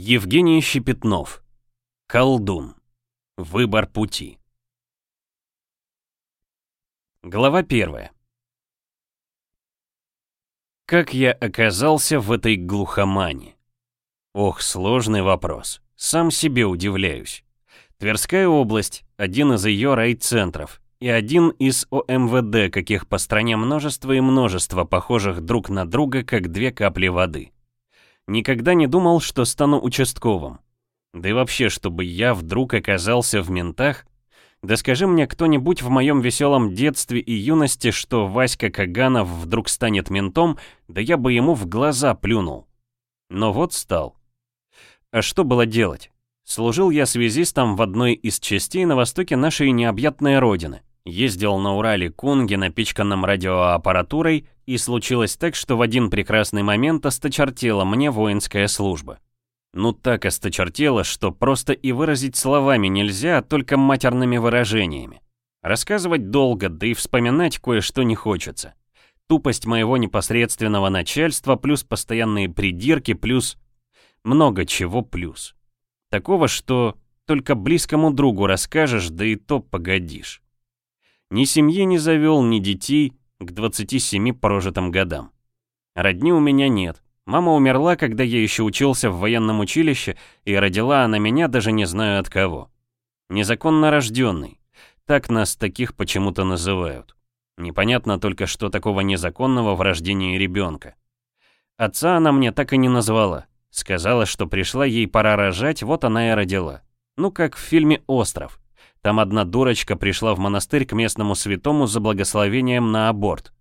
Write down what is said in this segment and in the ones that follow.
Евгений Щепетнов. Колдун. Выбор пути. Глава первая. Как я оказался в этой глухомане? Ох, сложный вопрос. Сам себе удивляюсь. Тверская область, один из ее райцентров, и один из ОМВД, каких по стране множество и множество, похожих друг на друга, как две капли воды. Никогда не думал, что стану участковым. Да и вообще, чтобы я вдруг оказался в ментах? Да скажи мне кто-нибудь в моем веселом детстве и юности, что Васька Каганов вдруг станет ментом, да я бы ему в глаза плюнул. Но вот стал. А что было делать? Служил я связистом в одной из частей на востоке нашей необъятной родины. Ездил на Урале Кунге, напичканном радиоаппаратурой, и случилось так, что в один прекрасный момент осточертела мне воинская служба. Ну так осточертела, что просто и выразить словами нельзя, а только матерными выражениями. Рассказывать долго, да и вспоминать кое-что не хочется. Тупость моего непосредственного начальства, плюс постоянные придирки, плюс... Много чего плюс. Такого, что только близкому другу расскажешь, да и то погодишь. Ни семьи не завел, ни детей к 27 прожитым годам. Родни у меня нет. Мама умерла, когда я еще учился в военном училище, и родила она меня даже не знаю от кого. Незаконно рожденный. Так нас таких почему-то называют. Непонятно только, что такого незаконного в рождении ребенка. Отца она мне так и не назвала. Сказала, что пришла ей пора рожать, вот она и родила. Ну, как в фильме «Остров». Там одна дурочка пришла в монастырь к местному святому за благословением на аборт.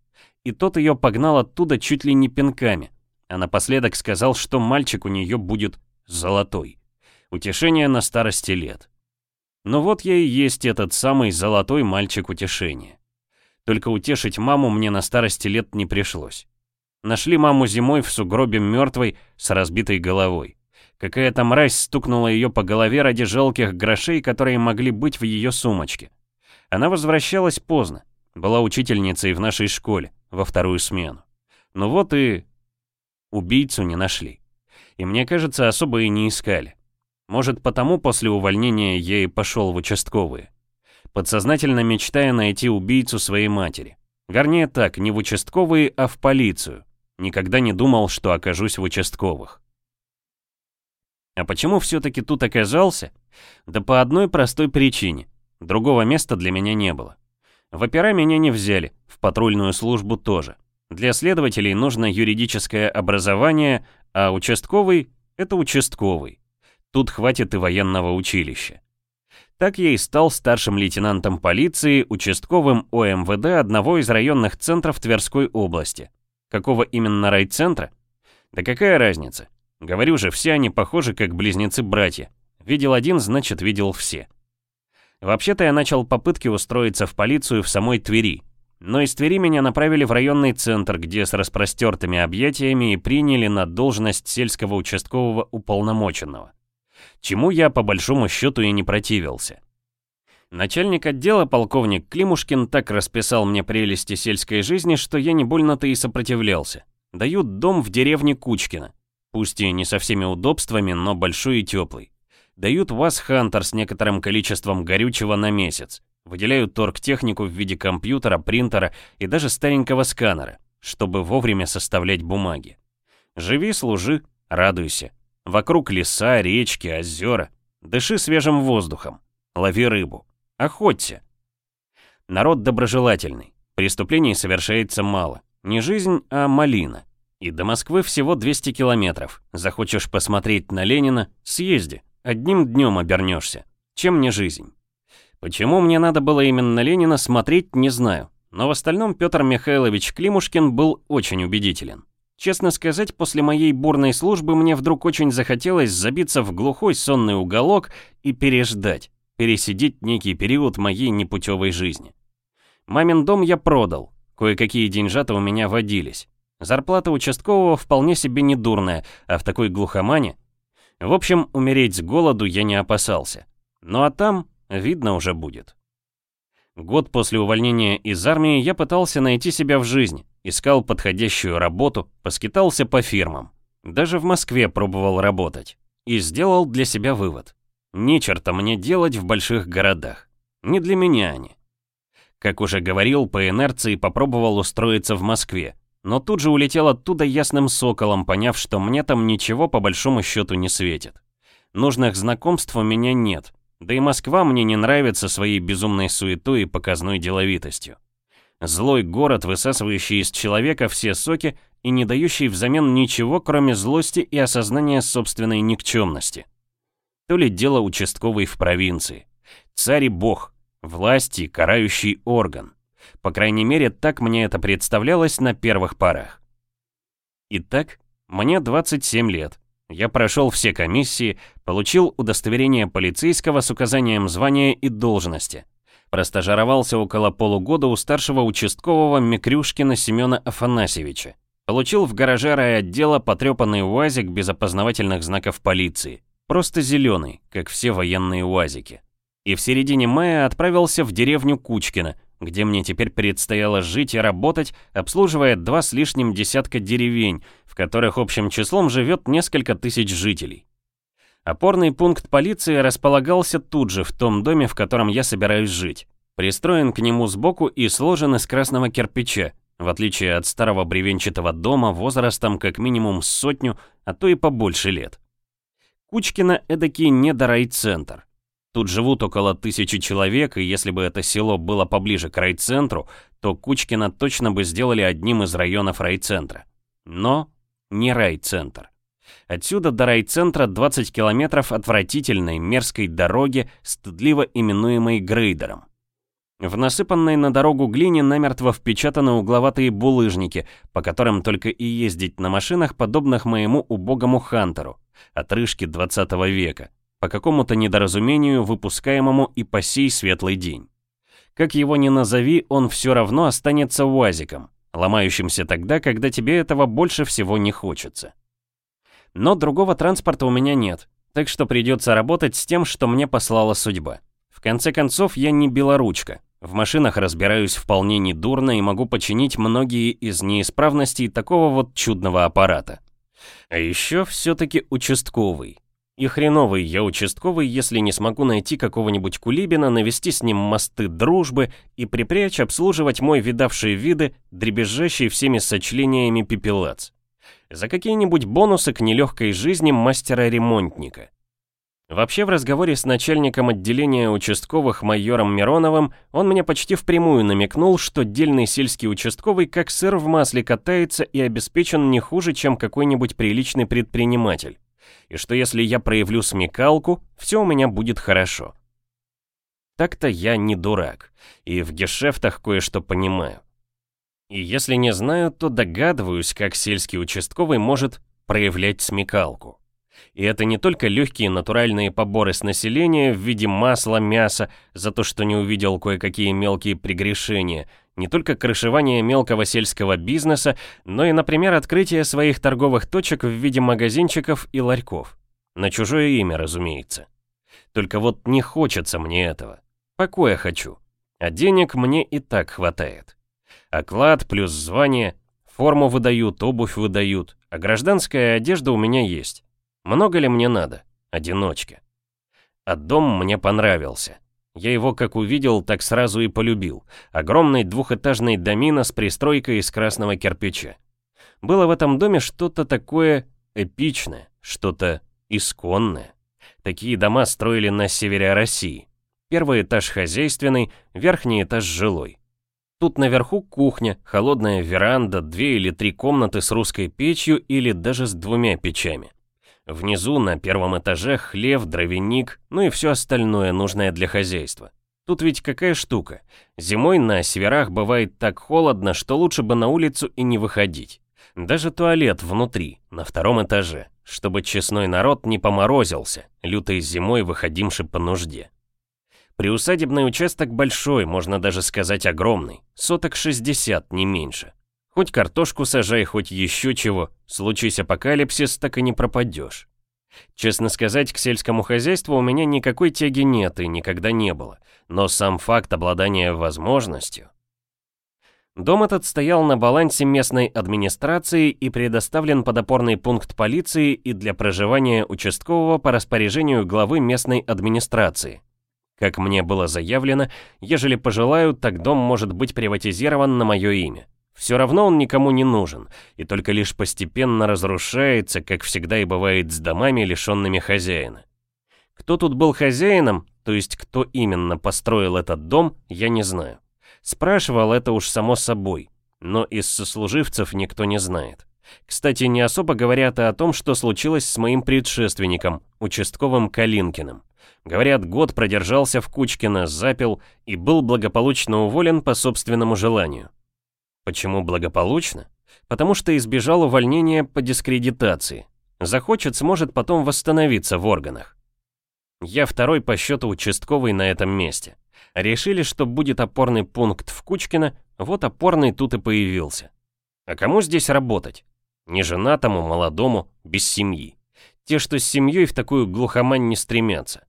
И тот ее погнал оттуда чуть ли не пинками. А напоследок сказал, что мальчик у нее будет золотой. Утешение на старости лет. Но вот я и есть этот самый золотой мальчик утешения. Только утешить маму мне на старости лет не пришлось. Нашли маму зимой в сугробе мертвой с разбитой головой. Какая-то мразь стукнула ее по голове ради жалких грошей, которые могли быть в ее сумочке. Она возвращалась поздно, была учительницей в нашей школе, во вторую смену. Ну вот и... Убийцу не нашли. И мне кажется, особо и не искали. Может, потому после увольнения я и пошел в участковые. Подсознательно мечтая найти убийцу своей матери. Вернее так, не в участковые, а в полицию. Никогда не думал, что окажусь в участковых. А почему все-таки тут оказался? Да по одной простой причине. Другого места для меня не было. В опера меня не взяли, в патрульную службу тоже. Для следователей нужно юридическое образование, а участковый — это участковый. Тут хватит и военного училища. Так я и стал старшим лейтенантом полиции, участковым ОМВД одного из районных центров Тверской области. Какого именно райцентра? Да какая разница? Говорю же, все они похожи как близнецы-братья. Видел один, значит видел все. Вообще-то я начал попытки устроиться в полицию в самой Твери. Но из Твери меня направили в районный центр, где с распростертыми объятиями и приняли на должность сельского участкового уполномоченного. Чему я по большому счету и не противился. Начальник отдела, полковник Климушкин, так расписал мне прелести сельской жизни, что я не больно-то и сопротивлялся. Дают дом в деревне Кучкино. Пусть и не со всеми удобствами, но большой и теплый. Дают ВАЗ-Хантер с некоторым количеством горючего на месяц. Выделяют торгтехнику в виде компьютера, принтера и даже старенького сканера, чтобы вовремя составлять бумаги. Живи, служи, радуйся. Вокруг леса, речки, озера. Дыши свежим воздухом. Лови рыбу. Охоться. Народ доброжелательный. Преступлений совершается мало. Не жизнь, а малина. И до Москвы всего 200 километров. Захочешь посмотреть на Ленина — съезди. Одним днем обернешься. Чем не жизнь? Почему мне надо было именно Ленина смотреть, не знаю. Но в остальном Петр Михайлович Климушкин был очень убедителен. Честно сказать, после моей бурной службы мне вдруг очень захотелось забиться в глухой сонный уголок и переждать, пересидеть некий период моей непутевой жизни. Мамин дом я продал, кое-какие деньжата у меня водились. Зарплата участкового вполне себе недурная, а в такой глухомане... В общем, умереть с голоду я не опасался. Ну а там видно уже будет. Год после увольнения из армии я пытался найти себя в жизни, искал подходящую работу, поскитался по фирмам. Даже в Москве пробовал работать. и сделал для себя вывод. Ни черта мне делать в больших городах. Не для меня они. Как уже говорил, по инерции попробовал устроиться в Москве, но тут же улетел оттуда ясным соколом, поняв, что мне там ничего по большому счету не светит. Нужных знакомств у меня нет, да и Москва мне не нравится своей безумной суетой и показной деловитостью. Злой город, высасывающий из человека все соки и не дающий взамен ничего, кроме злости и осознания собственной никчемности. То ли дело участковый в провинции. Царь и бог, власти, карающий орган. По крайней мере, так мне это представлялось на первых порах. Итак, мне 27 лет. Я прошел все комиссии, получил удостоверение полицейского с указанием звания и должности. Простажировался около полугода у старшего участкового Микрюшкина Семена Афанасьевича. Получил в гараже райотдела потрепанный УАЗик без опознавательных знаков полиции. Просто зеленый, как все военные УАЗики. И в середине мая отправился в деревню Кучкино, где мне теперь предстояло жить и работать, обслуживая два с лишним десятка деревень, в которых общим числом живет несколько тысяч жителей. Опорный пункт полиции располагался тут же, в том доме, в котором я собираюсь жить. Пристроен к нему сбоку и сложен из красного кирпича, в отличие от старого бревенчатого дома возрастом как минимум сотню, а то и побольше лет. Кучкино эдакий недорайцентр. Тут живут около тысячи человек, и если бы это село было поближе к райцентру, то Кучкино точно бы сделали одним из районов райцентра. Но не райцентр. Отсюда до райцентра 20 километров отвратительной, мерзкой дороги, стыдливо именуемой грейдером. В насыпанной на дорогу глине намертво впечатаны угловатые булыжники, по которым только и ездить на машинах, подобных моему убогому Хантеру, отрыжке 20 века, по какому-то недоразумению, выпускаемому и по сей светлый день. Как его ни назови, он все равно останется УАЗиком, ломающимся тогда, когда тебе этого больше всего не хочется. Но другого транспорта у меня нет, так что придется работать с тем, что мне послала судьба. В конце концов, я не белоручка. В машинах разбираюсь вполне недурно и могу починить многие из неисправностей такого вот чудного аппарата. А еще все-таки участковый. И хреновый я участковый, если не смогу найти какого-нибудь кулибина, навести с ним мосты дружбы и припрячь обслуживать мой видавшие виды, дребезжащий всеми сочлениями пепелац. За какие-нибудь бонусы к нелегкой жизни мастера-ремонтника. Вообще в разговоре с начальником отделения участковых майором Мироновым он мне почти впрямую намекнул, что дельный сельский участковый как сыр в масле катается и обеспечен не хуже, чем какой-нибудь приличный предприниматель и что если я проявлю смекалку, все у меня будет хорошо. Так-то я не дурак, и в гешефтах кое-что понимаю. И если не знаю, то догадываюсь, как сельский участковый может проявлять смекалку. И это не только легкие натуральные поборы с населения в виде масла, мяса, за то, что не увидел кое-какие мелкие прегрешения, не только крышевание мелкого сельского бизнеса, но и, например, открытие своих торговых точек в виде магазинчиков и ларьков. На чужое имя, разумеется. Только вот не хочется мне этого. Покоя хочу. А денег мне и так хватает. Оклад плюс звание, форму выдают, обувь выдают, а гражданская одежда у меня есть. Много ли мне надо? Одиночка. А дом мне понравился. Я его как увидел, так сразу и полюбил. Огромный двухэтажный домина с пристройкой из красного кирпича. Было в этом доме что-то такое эпичное, что-то исконное. Такие дома строили на севере России. Первый этаж хозяйственный, верхний этаж жилой. Тут наверху кухня, холодная веранда, две или три комнаты с русской печью или даже с двумя печами. Внизу, на первом этаже, хлев, дровяник, ну и все остальное, нужное для хозяйства. Тут ведь какая штука. Зимой на северах бывает так холодно, что лучше бы на улицу и не выходить. Даже туалет внутри, на втором этаже, чтобы честной народ не поморозился, лютой зимой выходимший по нужде. Приусадебный участок большой, можно даже сказать огромный, соток 60, не меньше. Хоть картошку сажай, хоть еще чего, случись апокалипсис, так и не пропадешь. Честно сказать, к сельскому хозяйству у меня никакой тяги нет и никогда не было, но сам факт обладания возможностью... Дом этот стоял на балансе местной администрации и предоставлен под опорный пункт полиции и для проживания участкового по распоряжению главы местной администрации. Как мне было заявлено, ежели пожелаю, так дом может быть приватизирован на мое имя. Все равно он никому не нужен, и только лишь постепенно разрушается, как всегда и бывает с домами, лишенными хозяина. Кто тут был хозяином, то есть кто именно построил этот дом, я не знаю. Спрашивал это уж само собой, но из сослуживцев никто не знает. Кстати, не особо говорят и о том, что случилось с моим предшественником, участковым Калинкиным. Говорят, год продержался в Кучкино, запил и был благополучно уволен по собственному желанию. Почему благополучно? Потому что избежал увольнения по дискредитации. Захочет, сможет потом восстановиться в органах. Я второй по счету участковый на этом месте. Решили, что будет опорный пункт в Кучкино, вот опорный тут и появился. А кому здесь работать? Неженатому, молодому, без семьи. Те, что с семьей в такую глухомань не стремятся.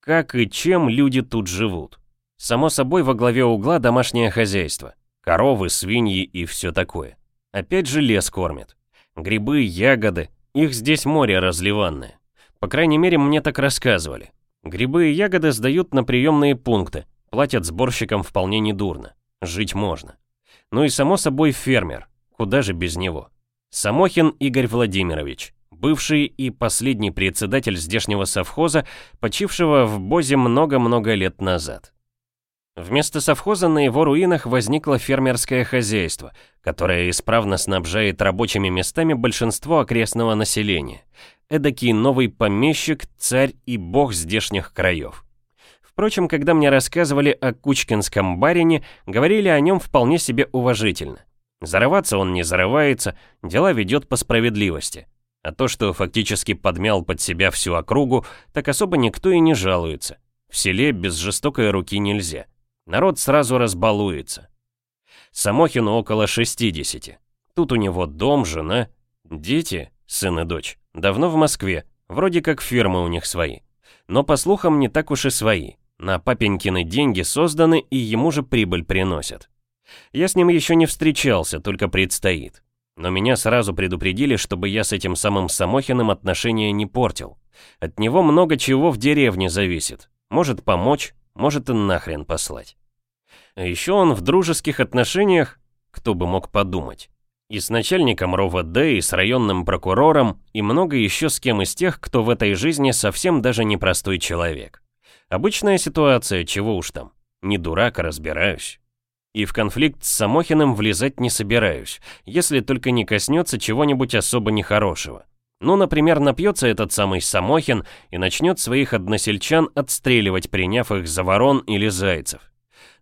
Как и чем люди тут живут? Само собой, во главе угла домашнее хозяйство. Коровы, свиньи и все такое. Опять же лес кормит. Грибы, ягоды, их здесь море разливанное. По крайней мере, мне так рассказывали. Грибы и ягоды сдают на приемные пункты, платят сборщикам вполне недурно. Жить можно. Ну и само собой фермер, куда же без него. Самохин Игорь Владимирович, бывший и последний председатель здешнего совхоза, почившего в Бозе много-много лет назад. Вместо совхоза на его руинах возникло фермерское хозяйство, которое исправно снабжает рабочими местами большинство окрестного населения эдакий новый помещик, царь и бог здешних краев. Впрочем, когда мне рассказывали о Кучкинском барине, говорили о нем вполне себе уважительно. Зарываться он не зарывается, дела ведет по справедливости. А то, что фактически подмял под себя всю округу, так особо никто и не жалуется. В селе без жестокой руки нельзя. Народ сразу разбалуется. Самохину около 60. Тут у него дом, жена, дети, сын и дочь. Давно в Москве, вроде как фирмы у них свои. Но по слухам не так уж и свои. На папенькины деньги созданы и ему же прибыль приносят. Я с ним еще не встречался, только предстоит. Но меня сразу предупредили, чтобы я с этим самым Самохиным отношения не портил. От него много чего в деревне зависит. Может помочь, может и нахрен послать. А еще он в дружеских отношениях, кто бы мог подумать. И с начальником РОВД, и с районным прокурором, и много еще с кем из тех, кто в этой жизни совсем даже не простой человек. Обычная ситуация, чего уж там. Не дурак, а разбираюсь. И в конфликт с Самохиным влезать не собираюсь, если только не коснется чего-нибудь особо нехорошего. Ну, например, напьется этот самый Самохин и начнет своих односельчан отстреливать, приняв их за ворон или зайцев.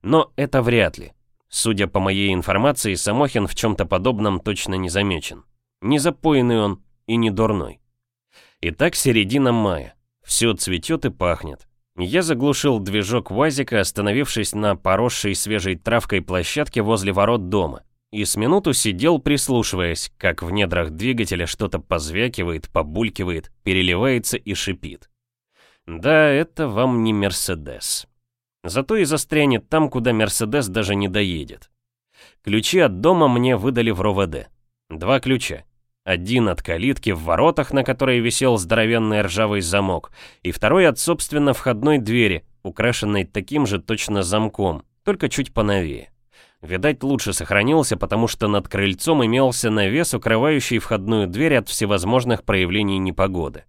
Но это вряд ли. Судя по моей информации, Самохин в чем-то подобном точно не замечен. Не запойный он и не дурной. Итак, середина мая. Все цветет и пахнет. Я заглушил движок ВАЗика, остановившись на поросшей свежей травкой площадке возле ворот дома. И с минуту сидел, прислушиваясь, как в недрах двигателя что-то позвякивает, побулькивает, переливается и шипит. Да, это вам не Мерседес. Зато и застрянет там, куда Мерседес даже не доедет. Ключи от дома мне выдали в РОВД. Два ключа. Один от калитки в воротах, на которой висел здоровенный ржавый замок, и второй от, собственно, входной двери, украшенной таким же точно замком, только чуть поновее. Видать, лучше сохранился, потому что над крыльцом имелся навес, укрывающий входную дверь от всевозможных проявлений непогоды.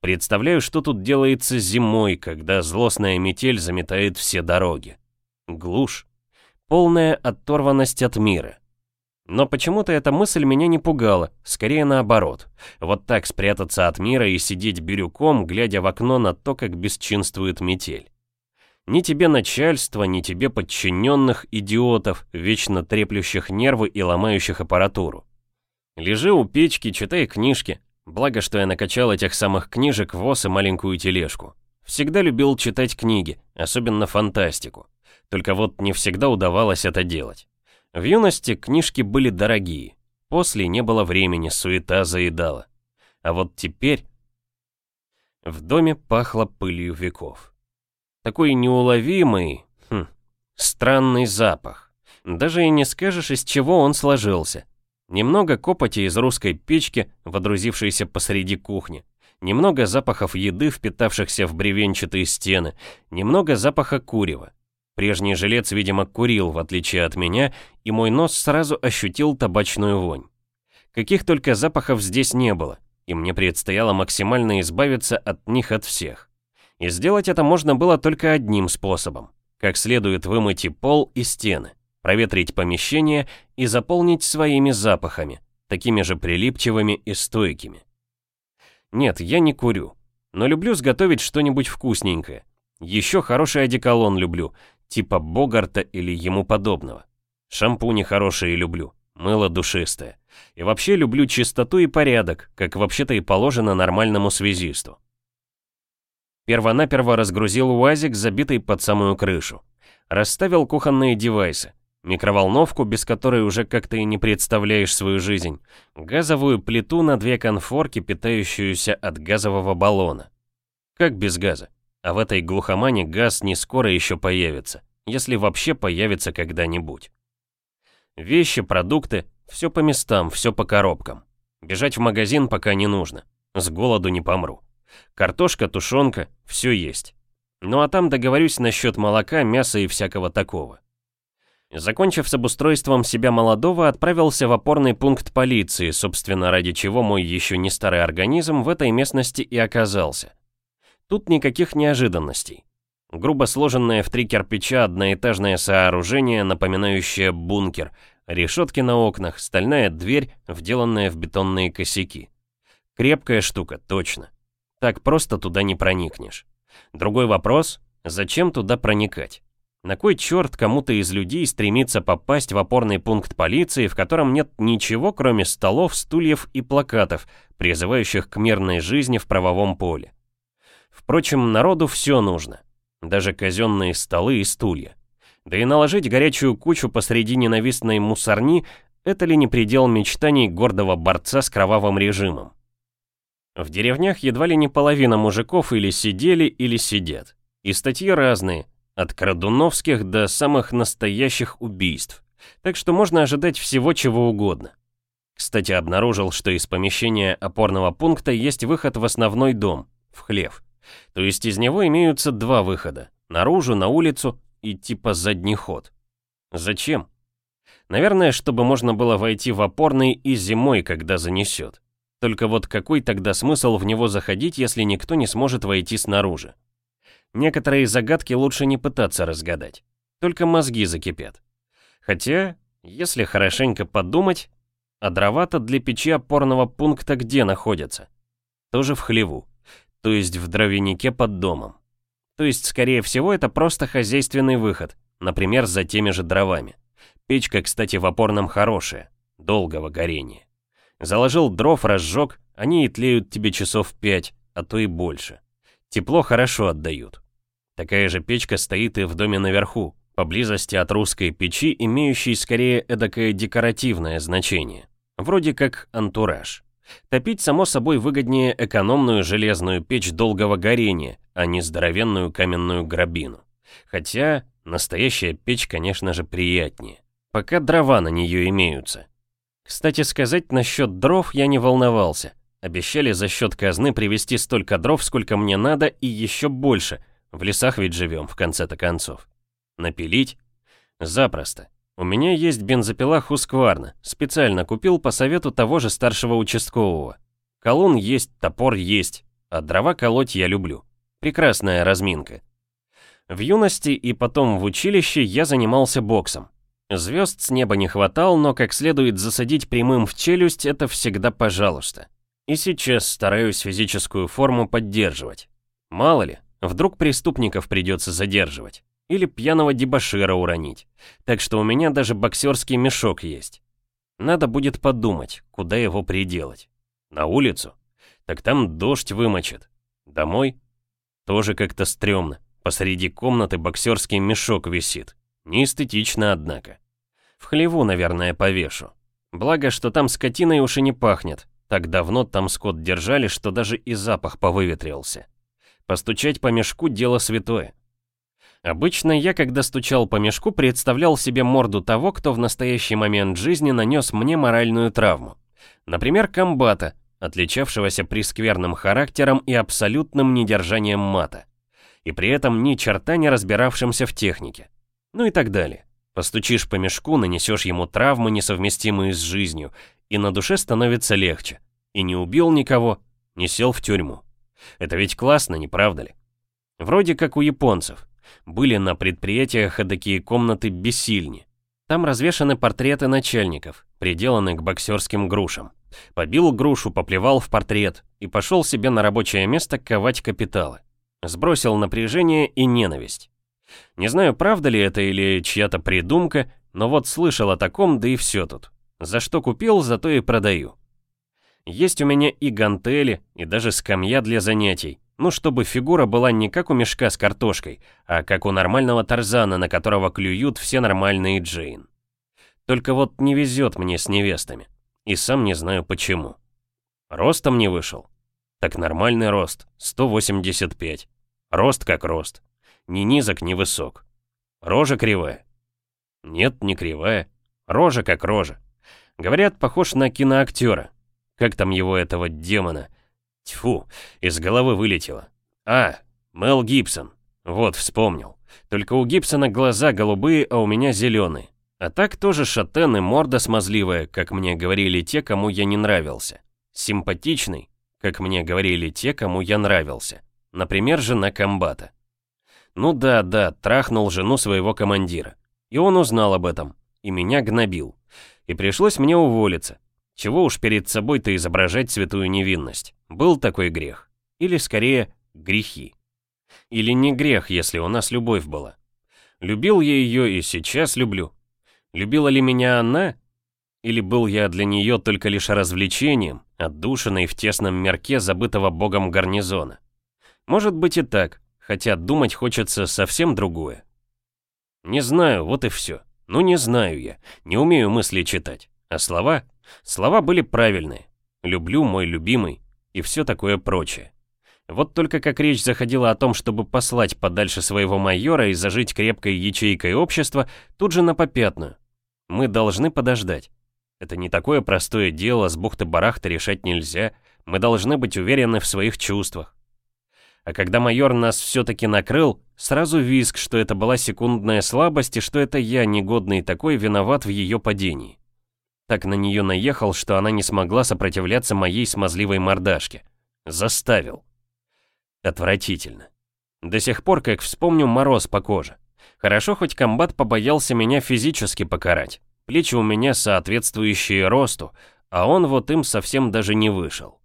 Представляю, что тут делается зимой, когда злостная метель заметает все дороги. Глушь. Полная оторванность от мира. Но почему-то эта мысль меня не пугала, скорее наоборот. Вот так спрятаться от мира и сидеть бирюком, глядя в окно на то, как бесчинствует метель. Ни тебе начальства, ни тебе подчиненных идиотов, вечно треплющих нервы и ломающих аппаратуру. Лежи у печки, читай книжки, Благо, что я накачал этих самых книжек в ВОЗ и маленькую тележку. Всегда любил читать книги, особенно фантастику. Только вот не всегда удавалось это делать. В юности книжки были дорогие. После не было времени, суета заедала. А вот теперь... В доме пахло пылью веков. Такой неуловимый, хм, странный запах. Даже и не скажешь, из чего он сложился. Немного копоти из русской печки, водрузившейся посреди кухни. Немного запахов еды, впитавшихся в бревенчатые стены. Немного запаха курева. Прежний жилец, видимо, курил, в отличие от меня, и мой нос сразу ощутил табачную вонь. Каких только запахов здесь не было, и мне предстояло максимально избавиться от них от всех. И сделать это можно было только одним способом. Как следует вымыть и пол, и стены проветрить помещение и заполнить своими запахами, такими же прилипчивыми и стойкими. Нет, я не курю, но люблю сготовить что-нибудь вкусненькое. Еще хороший одеколон люблю, типа Богарта или ему подобного. Шампуни хорошие люблю, мыло душистое. И вообще люблю чистоту и порядок, как вообще-то и положено нормальному связисту. Первонаперво разгрузил УАЗик, забитый под самую крышу. Расставил кухонные девайсы, микроволновку, без которой уже как-то и не представляешь свою жизнь, газовую плиту на две конфорки, питающуюся от газового баллона. Как без газа? А в этой глухомане газ не скоро еще появится, если вообще появится когда-нибудь. Вещи, продукты, все по местам, все по коробкам. Бежать в магазин пока не нужно, с голоду не помру. Картошка, тушенка, все есть. Ну а там договорюсь насчет молока, мяса и всякого такого. Закончив с обустройством себя молодого, отправился в опорный пункт полиции, собственно, ради чего мой еще не старый организм в этой местности и оказался. Тут никаких неожиданностей. Грубо сложенное в три кирпича одноэтажное сооружение, напоминающее бункер, решетки на окнах, стальная дверь, вделанная в бетонные косяки. Крепкая штука, точно. Так просто туда не проникнешь. Другой вопрос, зачем туда проникать? На кой черт кому-то из людей стремится попасть в опорный пункт полиции, в котором нет ничего, кроме столов, стульев и плакатов, призывающих к мирной жизни в правовом поле? Впрочем, народу все нужно. Даже казенные столы и стулья. Да и наложить горячую кучу посреди ненавистной мусорни – это ли не предел мечтаний гордого борца с кровавым режимом? В деревнях едва ли не половина мужиков или сидели, или сидят. И статьи разные – от крадуновских до самых настоящих убийств. Так что можно ожидать всего чего угодно. Кстати, обнаружил, что из помещения опорного пункта есть выход в основной дом, в хлев. То есть из него имеются два выхода. Наружу, на улицу и типа задний ход. Зачем? Наверное, чтобы можно было войти в опорный и зимой, когда занесет. Только вот какой тогда смысл в него заходить, если никто не сможет войти снаружи? Некоторые загадки лучше не пытаться разгадать. Только мозги закипят. Хотя, если хорошенько подумать, а дрова-то для печи опорного пункта где находятся? Тоже в хлеву, то есть в дровянике под домом. То есть, скорее всего, это просто хозяйственный выход, например, за теми же дровами. Печка, кстати, в опорном хорошая, долгого горения. Заложил дров, разжег, они и тлеют тебе часов пять, а то и больше. Тепло хорошо отдают. Такая же печка стоит и в доме наверху, поблизости от русской печи, имеющей скорее эдакое декоративное значение, вроде как антураж. Топить, само собой, выгоднее экономную железную печь долгого горения, а не здоровенную каменную грабину. Хотя настоящая печь, конечно же, приятнее, пока дрова на нее имеются. Кстати сказать, насчет дров я не волновался. Обещали за счет казны привезти столько дров, сколько мне надо, и еще больше – в лесах ведь живем, в конце-то концов. Напилить? Запросто. У меня есть бензопила Хускварна. Специально купил по совету того же старшего участкового. Колун есть, топор есть, а дрова колоть я люблю. Прекрасная разминка. В юности и потом в училище я занимался боксом. Звезд с неба не хватал, но как следует засадить прямым в челюсть, это всегда пожалуйста. И сейчас стараюсь физическую форму поддерживать. Мало ли, Вдруг преступников придется задерживать. Или пьяного дебошира уронить. Так что у меня даже боксерский мешок есть. Надо будет подумать, куда его приделать. На улицу? Так там дождь вымочит. Домой? Тоже как-то стрёмно. Посреди комнаты боксерский мешок висит. Неэстетично, однако. В хлеву, наверное, повешу. Благо, что там скотиной уж и не пахнет. Так давно там скот держали, что даже и запах повыветрился. Постучать по мешку – дело святое. Обычно я, когда стучал по мешку, представлял себе морду того, кто в настоящий момент жизни нанес мне моральную травму. Например, комбата, отличавшегося прискверным характером и абсолютным недержанием мата. И при этом ни черта не разбиравшимся в технике. Ну и так далее. Постучишь по мешку, нанесешь ему травмы, несовместимые с жизнью, и на душе становится легче. И не убил никого, не сел в тюрьму. Это ведь классно, не правда ли? Вроде как у японцев. Были на предприятиях такие комнаты бессильни. Там развешаны портреты начальников, приделаны к боксерским грушам. Побил грушу, поплевал в портрет и пошел себе на рабочее место ковать капиталы. Сбросил напряжение и ненависть. Не знаю, правда ли это или чья-то придумка, но вот слышал о таком, да и все тут. За что купил, зато и продаю. Есть у меня и гантели, и даже скамья для занятий. Ну, чтобы фигура была не как у мешка с картошкой, а как у нормального Тарзана, на которого клюют все нормальные Джейн. Только вот не везет мне с невестами. И сам не знаю почему. Ростом не вышел. Так нормальный рост, 185. Рост как рост. Ни низок, ни высок. Рожа кривая. Нет, не кривая. Рожа как рожа. Говорят, похож на киноактера. Как там его этого демона? Тьфу, из головы вылетело. А, Мел Гибсон. Вот, вспомнил. Только у Гибсона глаза голубые, а у меня зеленые. А так тоже шатен и морда смазливая, как мне говорили те, кому я не нравился. Симпатичный, как мне говорили те, кому я нравился. Например, жена комбата. Ну да, да, трахнул жену своего командира. И он узнал об этом. И меня гнобил. И пришлось мне уволиться. Чего уж перед собой-то изображать святую невинность. Был такой грех. Или скорее, грехи. Или не грех, если у нас любовь была. Любил я ее и сейчас люблю. Любила ли меня она? Или был я для нее только лишь развлечением, отдушиной в тесном мерке забытого богом гарнизона? Может быть и так, хотя думать хочется совсем другое. Не знаю, вот и все. Ну не знаю я, не умею мысли читать. А слова? Слова были правильные. Люблю, мой любимый, и все такое прочее. Вот только как речь заходила о том, чтобы послать подальше своего майора и зажить крепкой ячейкой общества, тут же на попятную. Мы должны подождать. Это не такое простое дело, с бухты-барахта решать нельзя. Мы должны быть уверены в своих чувствах. А когда майор нас все-таки накрыл, сразу виск, что это была секундная слабость и что это я, негодный такой, виноват в ее падении. Так на нее наехал, что она не смогла сопротивляться моей смазливой мордашке. Заставил. Отвратительно. До сих пор, как вспомню, мороз по коже. Хорошо, хоть комбат побоялся меня физически покарать. Плечи у меня соответствующие росту, а он вот им совсем даже не вышел.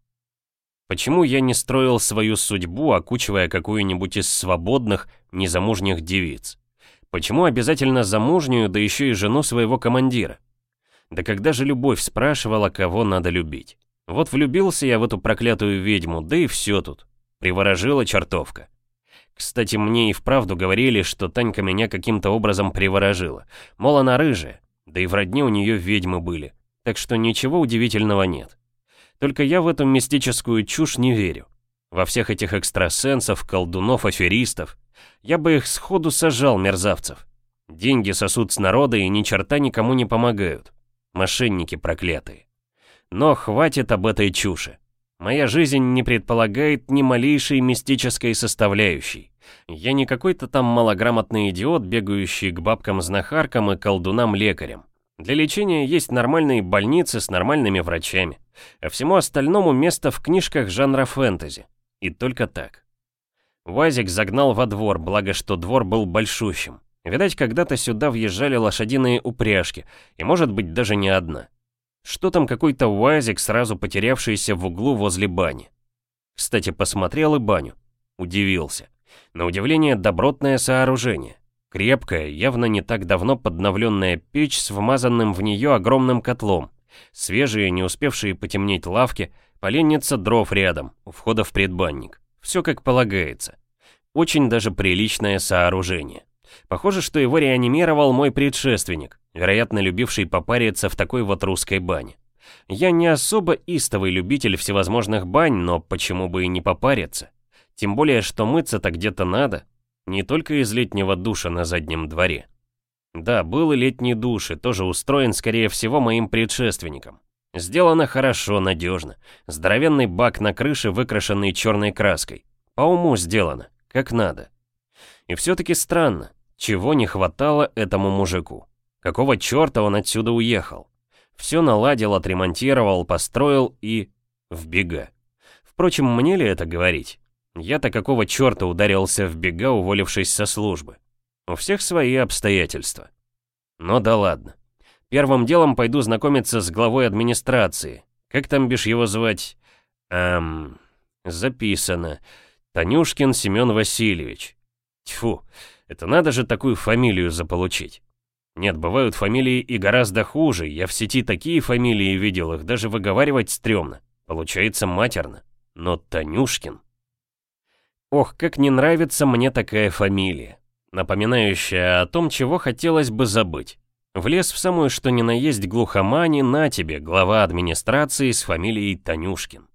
Почему я не строил свою судьбу, окучивая какую-нибудь из свободных, незамужних девиц? Почему обязательно замужнюю, да еще и жену своего командира? Да когда же любовь спрашивала, кого надо любить? Вот влюбился я в эту проклятую ведьму, да и все тут. Приворожила чертовка. Кстати, мне и вправду говорили, что Танька меня каким-то образом приворожила. Мол, она рыжая, да и в родне у нее ведьмы были. Так что ничего удивительного нет. Только я в эту мистическую чушь не верю. Во всех этих экстрасенсов, колдунов, аферистов. Я бы их сходу сажал, мерзавцев. Деньги сосут с народа и ни черта никому не помогают. Мошенники проклятые. Но хватит об этой чуши. Моя жизнь не предполагает ни малейшей мистической составляющей. Я не какой-то там малограмотный идиот, бегающий к бабкам-знахаркам и колдунам-лекарям. Для лечения есть нормальные больницы с нормальными врачами. А всему остальному место в книжках жанра фэнтези. И только так. Вазик загнал во двор, благо что двор был большущим. Видать, когда-то сюда въезжали лошадиные упряжки, и может быть даже не одна. Что там какой-то уазик, сразу потерявшийся в углу возле бани. Кстати, посмотрел и баню. Удивился. На удивление, добротное сооружение. Крепкая, явно не так давно подновленная печь с вмазанным в нее огромным котлом. Свежие, не успевшие потемнеть лавки, поленница дров рядом, у входа в предбанник. Все как полагается. Очень даже приличное сооружение. Похоже, что его реанимировал мой предшественник, вероятно, любивший попариться в такой вот русской бане. Я не особо истовый любитель всевозможных бань, но почему бы и не попариться? Тем более, что мыться-то где-то надо. Не только из летнего душа на заднем дворе. Да, был и летний душ, и тоже устроен, скорее всего, моим предшественником. Сделано хорошо, надежно. Здоровенный бак на крыше, выкрашенный черной краской. По уму сделано, как надо. И все-таки странно, чего не хватало этому мужику. Какого черта он отсюда уехал? Все наладил, отремонтировал, построил и... в бега. Впрочем, мне ли это говорить? Я-то какого черта ударился в бега, уволившись со службы? У всех свои обстоятельства. Но да ладно. Первым делом пойду знакомиться с главой администрации. Как там бишь его звать? Эм... Записано. Танюшкин Семен Васильевич. Тьфу, это надо же такую фамилию заполучить. Нет, бывают фамилии и гораздо хуже. Я в сети такие фамилии видел, их даже выговаривать стрёмно. Получается матерно. Но Танюшкин... Ох, как не нравится мне такая фамилия, напоминающая о том, чего хотелось бы забыть. Влез в самую что ни на есть глухомани, на тебе, глава администрации с фамилией Танюшкин.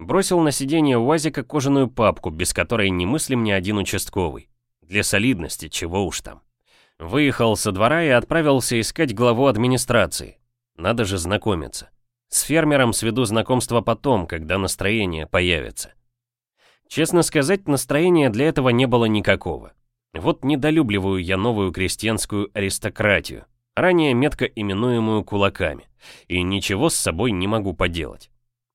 Бросил на сиденье УАЗика кожаную папку, без которой не мыслим ни один участковый. Для солидности, чего уж там. Выехал со двора и отправился искать главу администрации. Надо же знакомиться. С фермером сведу знакомство потом, когда настроение появится. Честно сказать, настроения для этого не было никакого. Вот недолюбливаю я новую крестьянскую аристократию, ранее метко именуемую кулаками, и ничего с собой не могу поделать.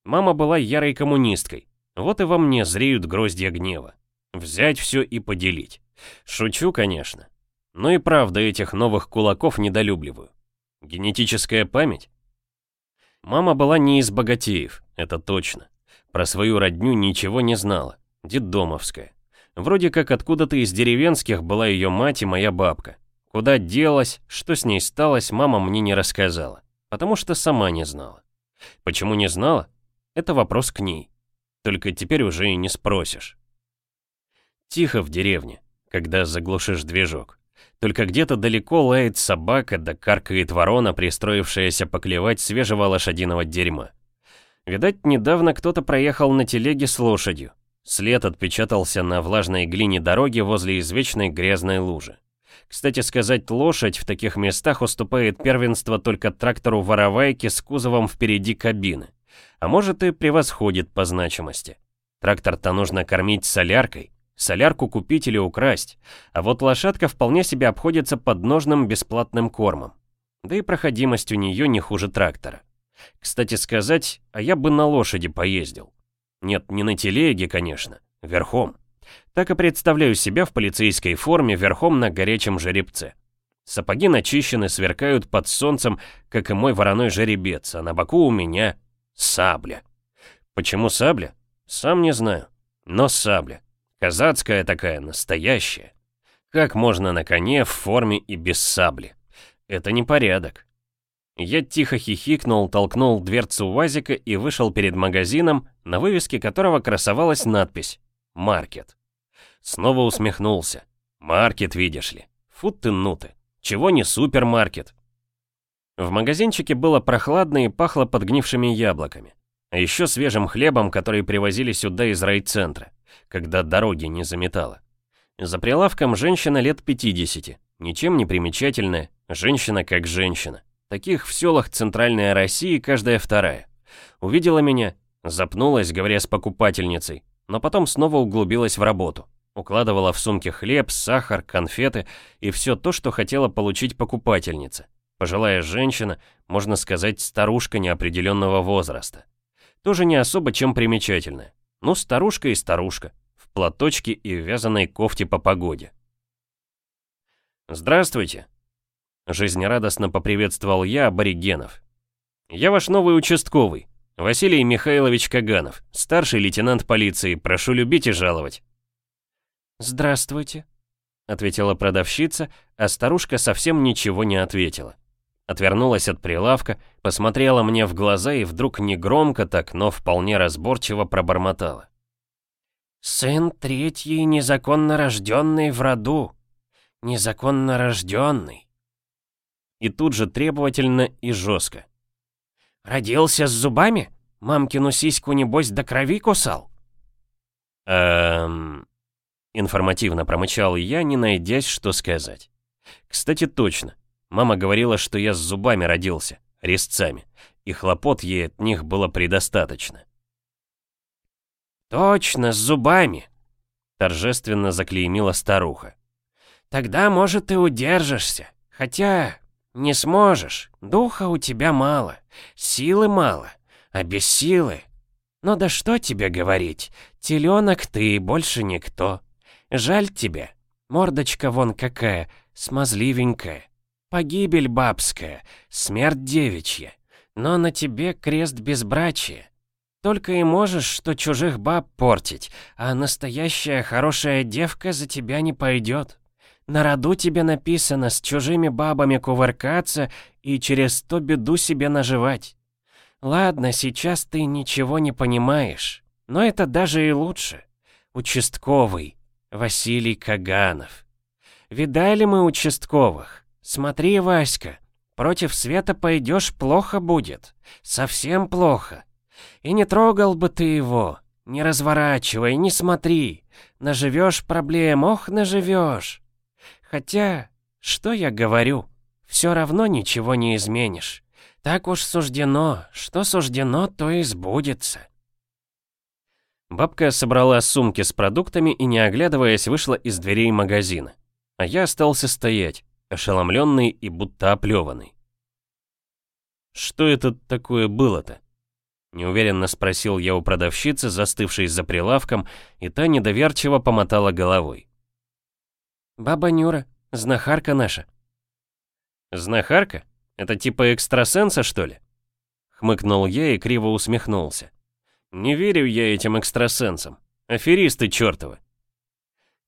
Мама была ярой коммунисткой, вот и во мне зреют гроздья гнева. Взять все и поделить. Шучу, конечно. Но и правда этих новых кулаков недолюбливаю. Генетическая память? Мама была не из богатеев, это точно. Про свою родню ничего не знала. Деддомовская. Вроде как откуда-то из деревенских была ее мать и моя бабка. Куда делась, что с ней сталось, мама мне не рассказала. Потому что сама не знала. Почему не знала? Это вопрос к ней. Только теперь уже и не спросишь. Тихо в деревне, когда заглушишь движок. Только где-то далеко лает собака, да каркает ворона, пристроившаяся поклевать свежего лошадиного дерьма. Видать, недавно кто-то проехал на телеге с лошадью. След отпечатался на влажной глине дороги возле извечной грязной лужи. Кстати сказать, лошадь в таких местах уступает первенство только трактору воровайки с кузовом впереди кабины. А может и превосходит по значимости. Трактор-то нужно кормить соляркой. Солярку купить или украсть. А вот лошадка вполне себе обходится подножным бесплатным кормом. Да и проходимость у нее не хуже трактора. Кстати сказать, а я бы на лошади поездил. Нет, не на телеге, конечно, верхом. Так и представляю себя в полицейской форме верхом на горячем жеребце. Сапоги начищены, сверкают под солнцем, как и мой вороной жеребец, а на боку у меня сабля. Почему сабля? Сам не знаю. Но сабля. Казацкая такая, настоящая. Как можно на коне в форме и без сабли? Это не порядок. Я тихо хихикнул, толкнул дверцу УАЗика и вышел перед магазином, на вывеске которого красовалась надпись «Маркет». Снова усмехнулся. «Маркет, видишь ли. Фу ты, ну. Чего не супермаркет?» В магазинчике было прохладно и пахло подгнившими яблоками. А еще свежим хлебом, который привозили сюда из райцентра, когда дороги не заметало. За прилавком женщина лет 50, ничем не примечательная, женщина как женщина. Таких в селах Центральной России каждая вторая. Увидела меня, запнулась, говоря с покупательницей, но потом снова углубилась в работу. Укладывала в сумки хлеб, сахар, конфеты и все то, что хотела получить покупательница. Пожилая женщина, можно сказать, старушка неопределенного возраста. Тоже не особо чем примечательная. Ну, старушка и старушка, в платочке и вязаной кофте по погоде. «Здравствуйте», Жизнерадостно поприветствовал я аборигенов. «Я ваш новый участковый, Василий Михайлович Каганов, старший лейтенант полиции, прошу любить и жаловать». «Здравствуйте», — ответила продавщица, а старушка совсем ничего не ответила. Отвернулась от прилавка, посмотрела мне в глаза и вдруг негромко так, но вполне разборчиво пробормотала. «Сын третий, незаконно рожденный в роду. Незаконно рожденный и тут же требовательно и жестко. «Родился с зубами? Мамкину сиську небось до крови кусал?» «Эм...» Информативно промычал я, не найдясь, что сказать. Кстати, точно. Мама говорила, что я с зубами родился, резцами, и хлопот ей от них было предостаточно. «Точно, с зубами!» — торжественно заклеймила старуха. «Тогда, может, и удержишься. Хотя не сможешь. Духа у тебя мало, силы мало, а без силы... Ну да что тебе говорить, теленок ты и больше никто. Жаль тебе. Мордочка вон какая, смазливенькая. Погибель бабская, смерть девичья. Но на тебе крест безбрачия. Только и можешь, что чужих баб портить, а настоящая хорошая девка за тебя не пойдет. На роду тебе написано с чужими бабами кувыркаться и через то беду себе наживать. Ладно, сейчас ты ничего не понимаешь, но это даже и лучше. Участковый, Василий Каганов. Видали мы участковых? Смотри, Васька, против света пойдешь, плохо будет. Совсем плохо. И не трогал бы ты его. Не разворачивай, не смотри. Наживешь проблем, ох, наживешь. Хотя, что я говорю? Все равно ничего не изменишь. Так уж суждено, что суждено, то и сбудется. Бабка собрала сумки с продуктами и, не оглядываясь, вышла из дверей магазина. А я остался стоять, ошеломленный и будто оплеванный. «Что это такое было-то?» Неуверенно спросил я у продавщицы, застывшей за прилавком, и та недоверчиво помотала головой. «Баба Нюра, знахарка наша». «Знахарка? Это типа экстрасенса, что ли?» Хмыкнул я и криво усмехнулся. Не верю я этим экстрасенсам. Аферисты чертовы.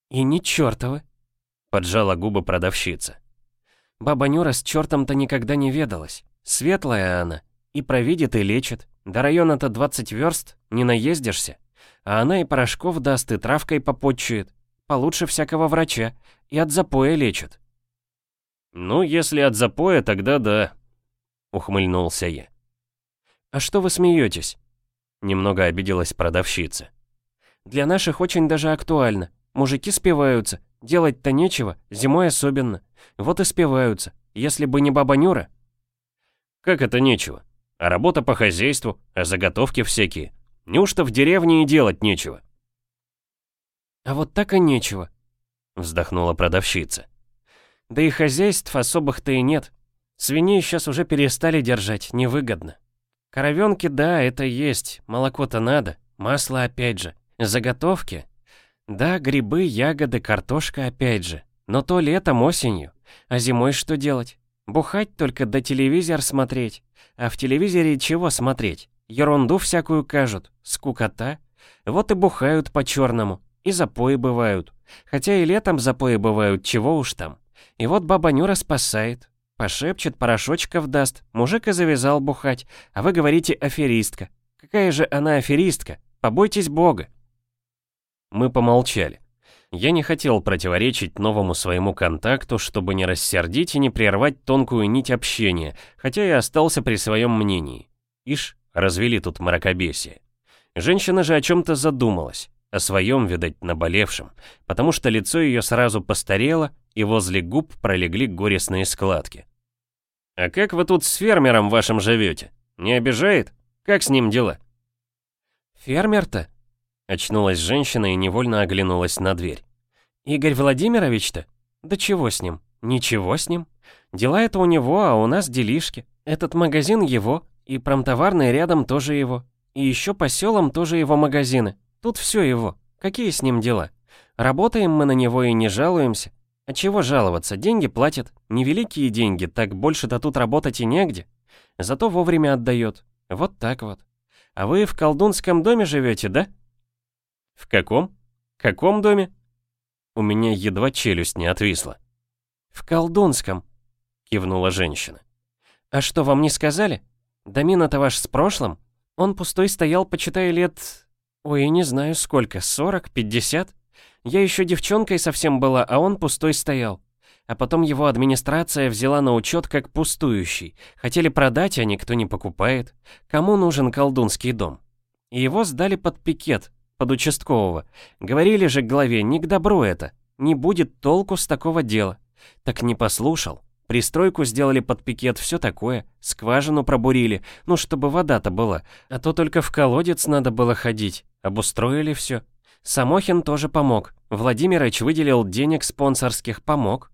И не чертовы, поджала губы продавщица. Баба Нюра с чертом-то никогда не ведалась. Светлая она. И провидит, и лечит. До района-то 20 верст, не наездишься. А она и порошков даст, и травкой попотчует. Получше всякого врача. И от запоя лечит. Ну, если от запоя, тогда да. Ухмыльнулся я. А что вы смеетесь? Немного обиделась продавщица. Для наших очень даже актуально. Мужики спиваются. Делать-то нечего, зимой особенно. Вот и спиваются. Если бы не баба Нюра... Как это нечего? А работа по хозяйству, а заготовки всякие. Неужто в деревне и делать нечего? А вот так и нечего, вздохнула продавщица. Да и хозяйств особых-то и нет. Свиней сейчас уже перестали держать, невыгодно. Коровенки, да, это есть, молоко-то надо, масло опять же, заготовки. Да, грибы, ягоды, картошка опять же, но то летом, осенью. А зимой что делать? Бухать только до телевизор смотреть. А в телевизоре чего смотреть? Ерунду всякую кажут, скукота. Вот и бухают по-черному, и запои бывают. Хотя и летом запои бывают, чего уж там. И вот баба Нюра спасает, Пошепчет, порошочков даст, мужик и завязал бухать, а вы говорите аферистка. Какая же она аферистка? Побойтесь бога. Мы помолчали. Я не хотел противоречить новому своему контакту, чтобы не рассердить и не прервать тонкую нить общения, хотя и остался при своем мнении. Ишь, развели тут мракобесие. Женщина же о чем-то задумалась, о своем, видать, наболевшем, потому что лицо ее сразу постарело, и возле губ пролегли горестные складки. «А как вы тут с фермером вашим живете? Не обижает? Как с ним дела?» «Фермер-то?» Очнулась женщина и невольно оглянулась на дверь. «Игорь Владимирович-то? Да чего с ним? Ничего с ним. Дела это у него, а у нас делишки. Этот магазин его, и промтоварный рядом тоже его. И еще по селам тоже его магазины. Тут все его. Какие с ним дела? Работаем мы на него и не жалуемся. А чего жаловаться, деньги платят. Невеликие деньги, так больше-то тут работать и негде. Зато вовремя отдает. Вот так вот. А вы в колдунском доме живете, да? В каком? Каком доме? У меня едва челюсть не отвисла. В колдунском, кивнула женщина. А что, вам не сказали? Домина-то ваш с прошлым? Он пустой стоял, почитай, лет... Ой, не знаю сколько, сорок, пятьдесят? Я еще девчонкой совсем была, а он пустой стоял. А потом его администрация взяла на учет как пустующий. Хотели продать, а никто не покупает. Кому нужен колдунский дом? И его сдали под пикет. Под участкового. Говорили же главе, не к добру это. Не будет толку с такого дела. Так не послушал. Пристройку сделали под пикет, все такое. Скважину пробурили, ну чтобы вода-то была. А то только в колодец надо было ходить. Обустроили все. Самохин тоже помог. Владимирович выделил денег спонсорских, помог.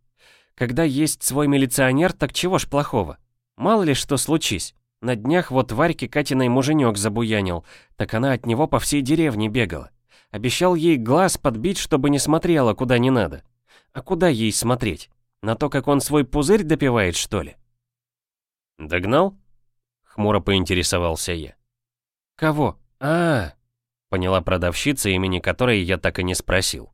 Когда есть свой милиционер, так чего ж плохого? Мало ли что случись. На днях вот Варьке Катиной муженек забуянил, так она от него по всей деревне бегала. Обещал ей глаз подбить, чтобы не смотрела куда не надо. А куда ей смотреть? На то, как он свой пузырь допивает, что ли? «Догнал?» — хмуро поинтересовался я. «Кого? а, -а, -а поняла продавщица, имени которой я так и не спросил.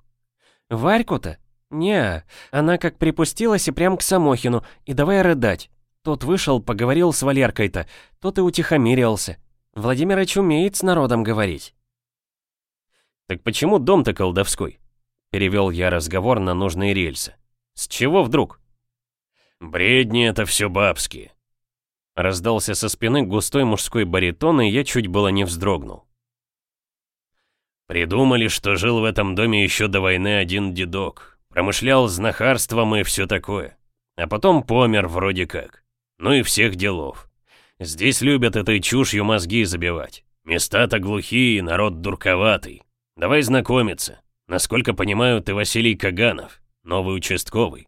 «Варьку-то? не она как припустилась и прям к Самохину, и давай рыдать. Тот вышел, поговорил с Валеркой-то, тот и утихомирился. Владимирович умеет с народом говорить». «Так почему дом-то колдовской?» Перевел я разговор на нужные рельсы. «С чего вдруг?» «Бредни это все бабские». Раздался со спины густой мужской баритон, и я чуть было не вздрогнул. Придумали, что жил в этом доме еще до войны один дедок. Промышлял знахарством и все такое. А потом помер вроде как. Ну и всех делов. Здесь любят этой чушью мозги забивать. Места-то глухие, народ дурковатый. Давай знакомиться. Насколько понимаю, ты Василий Каганов, новый участковый.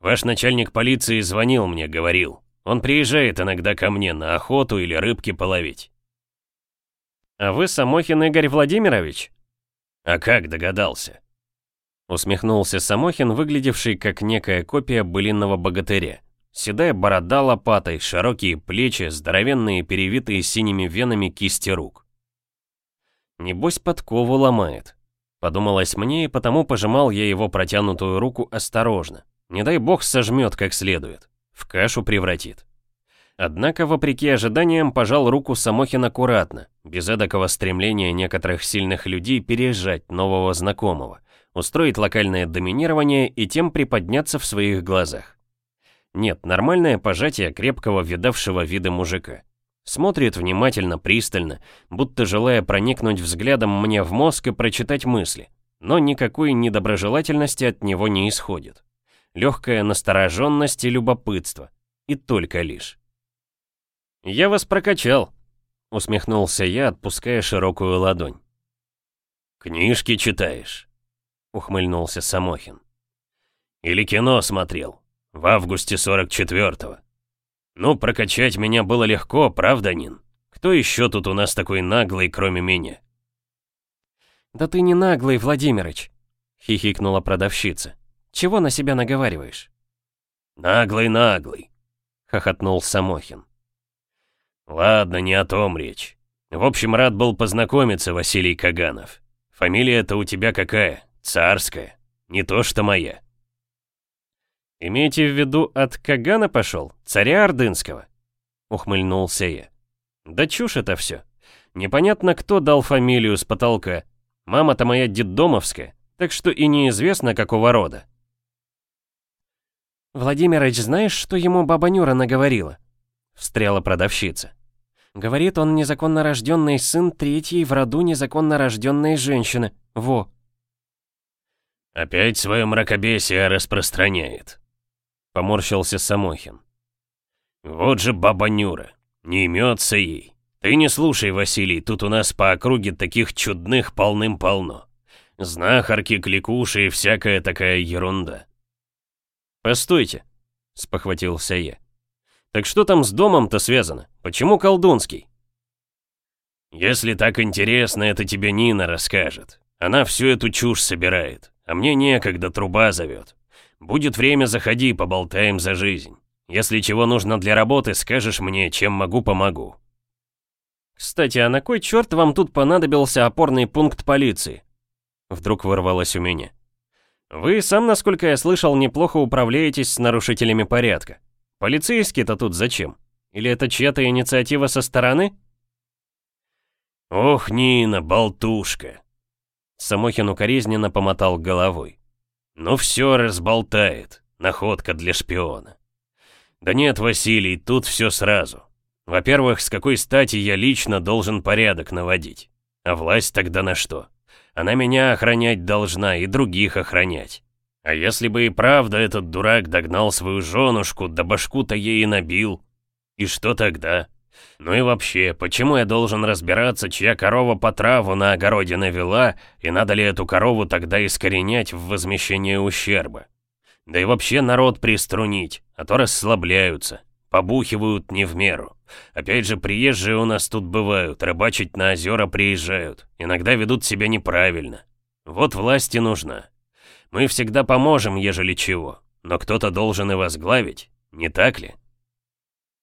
Ваш начальник полиции звонил мне, говорил. Он приезжает иногда ко мне на охоту или рыбки половить. А вы Самохин Игорь Владимирович? А как догадался? Усмехнулся Самохин, выглядевший как некая копия былинного богатыря. Седая борода лопатой, широкие плечи, здоровенные перевитые синими венами кисти рук. Небось подкову ломает. Подумалось мне, и потому пожимал я его протянутую руку осторожно. Не дай бог сожмет как следует. В кашу превратит. Однако, вопреки ожиданиям, пожал руку Самохин аккуратно, без эдакого стремления некоторых сильных людей переезжать нового знакомого, устроить локальное доминирование и тем приподняться в своих глазах. Нет, нормальное пожатие крепкого видавшего вида мужика. Смотрит внимательно, пристально, будто желая проникнуть взглядом мне в мозг и прочитать мысли, но никакой недоброжелательности от него не исходит. Легкая настороженность и любопытство. И только лишь. «Я вас прокачал», — усмехнулся я, отпуская широкую ладонь. «Книжки читаешь?» — ухмыльнулся Самохин. «Или кино смотрел?» В августе 44-го. Ну, прокачать меня было легко, правда, Нин? Кто еще тут у нас такой наглый, кроме меня? Да ты не наглый, Владимирыч, хихикнула продавщица. Чего на себя наговариваешь? Наглый, наглый, хохотнул Самохин. Ладно, не о том речь. В общем, рад был познакомиться, Василий Каганов. Фамилия-то у тебя какая? Царская. Не то что моя. «Имейте в виду, от Кагана пошел, царя Ордынского?» Ухмыльнулся я. «Да чушь это все. Непонятно, кто дал фамилию с потолка. Мама-то моя детдомовская, так что и неизвестно, какого рода». «Владимирович, знаешь, что ему баба Нюра наговорила?» Встряла продавщица. «Говорит, он незаконно рожденный сын третьей в роду незаконно рожденной женщины. Во!» «Опять свое мракобесие распространяет», Поморщился Самохин. Вот же баба Нюра. Не имется ей. Ты не слушай, Василий, тут у нас по округе таких чудных полным-полно. Знахарки, кликуши и всякая такая ерунда. Постойте, спохватился я. Так что там с домом-то связано? Почему колдунский? Если так интересно, это тебе Нина расскажет. Она всю эту чушь собирает, а мне некогда труба зовет. Будет время, заходи, поболтаем за жизнь. Если чего нужно для работы, скажешь мне, чем могу, помогу. Кстати, а на кой черт вам тут понадобился опорный пункт полиции? Вдруг вырвалось у меня. Вы сам, насколько я слышал, неплохо управляетесь с нарушителями порядка. Полицейский-то тут зачем? Или это чья-то инициатива со стороны? Ох, Нина, болтушка. Самохин укоризненно помотал головой. Ну все разболтает. Находка для шпиона. Да нет, Василий, тут все сразу. Во-первых, с какой стати я лично должен порядок наводить? А власть тогда на что? Она меня охранять должна и других охранять. А если бы и правда этот дурак догнал свою женушку, да башку-то ей и набил? И что тогда? Ну и вообще, почему я должен разбираться, чья корова по траву на огороде навела, и надо ли эту корову тогда искоренять в возмещение ущерба? Да и вообще народ приструнить, а то расслабляются, побухивают не в меру. Опять же, приезжие у нас тут бывают, рыбачить на озера приезжают, иногда ведут себя неправильно. Вот власти нужна. Мы всегда поможем, ежели чего, но кто-то должен и возглавить, не так ли?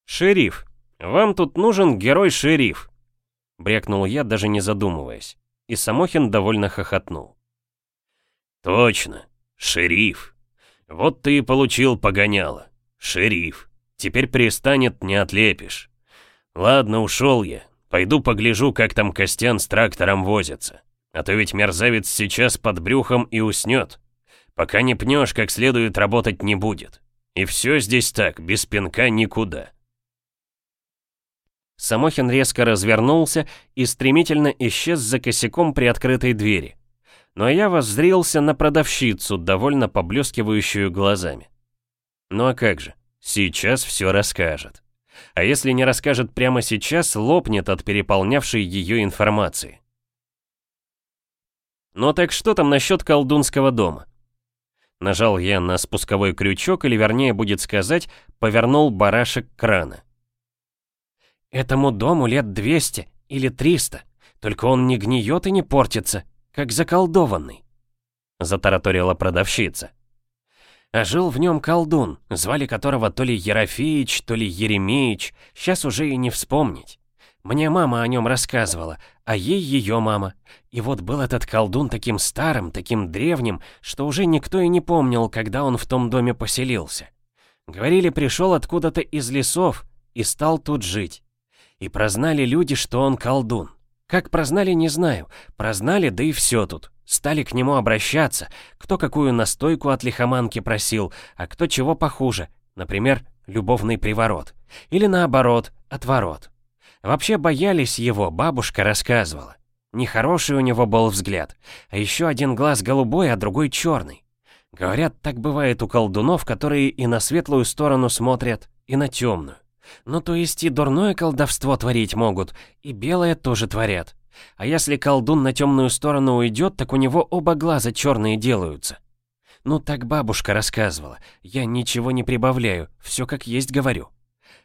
Шериф, вам тут нужен герой-шериф, брякнул я, даже не задумываясь, и Самохин довольно хохотнул. Точно, шериф. Вот ты и получил погоняло. Шериф. Теперь пристанет, не отлепишь. Ладно, ушел я. Пойду погляжу, как там Костян с трактором возится. А то ведь мерзавец сейчас под брюхом и уснет. Пока не пнешь, как следует работать не будет. И все здесь так, без пинка никуда. Самохин резко развернулся и стремительно исчез за косяком при открытой двери но я воззрился на продавщицу, довольно поблескивающую глазами. Ну а как же, сейчас все расскажет. А если не расскажет прямо сейчас, лопнет от переполнявшей ее информации. Ну так что там насчет колдунского дома? Нажал я на спусковой крючок, или вернее будет сказать, повернул барашек крана. Этому дому лет 200 или 300, только он не гниет и не портится, как заколдованный», — затараторила продавщица. А жил в нем колдун, звали которого то ли Ерофеич, то ли Еремеич, сейчас уже и не вспомнить. Мне мама о нем рассказывала, а ей ее мама. И вот был этот колдун таким старым, таким древним, что уже никто и не помнил, когда он в том доме поселился. Говорили, пришел откуда-то из лесов и стал тут жить. И прознали люди, что он колдун. Как прознали, не знаю. Прознали, да и все тут. Стали к нему обращаться. Кто какую настойку от лихоманки просил, а кто чего похуже. Например, любовный приворот. Или наоборот, отворот. Вообще боялись его, бабушка рассказывала. Нехороший у него был взгляд. А еще один глаз голубой, а другой черный. Говорят, так бывает у колдунов, которые и на светлую сторону смотрят, и на темную. Ну то есть и дурное колдовство творить могут, и белое тоже творят. А если колдун на темную сторону уйдет, так у него оба глаза черные делаются. Ну так бабушка рассказывала. Я ничего не прибавляю, все как есть говорю.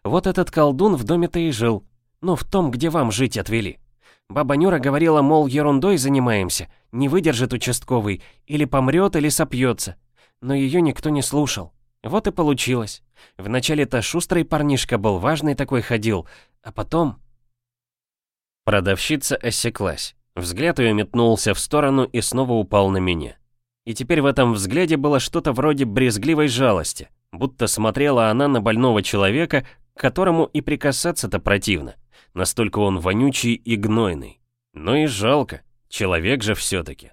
Вот этот колдун в доме-то и жил. Ну, в том, где вам жить отвели. Баба Нюра говорила, мол, ерундой занимаемся, не выдержит участковый, или помрет, или сопьется. Но ее никто не слушал. Вот и получилось. Вначале-то шустрый парнишка был, важный такой ходил, а потом... Продавщица осеклась. Взгляд ее метнулся в сторону и снова упал на меня. И теперь в этом взгляде было что-то вроде брезгливой жалости, будто смотрела она на больного человека, к которому и прикасаться-то противно. Настолько он вонючий и гнойный. Но и жалко, человек же все-таки.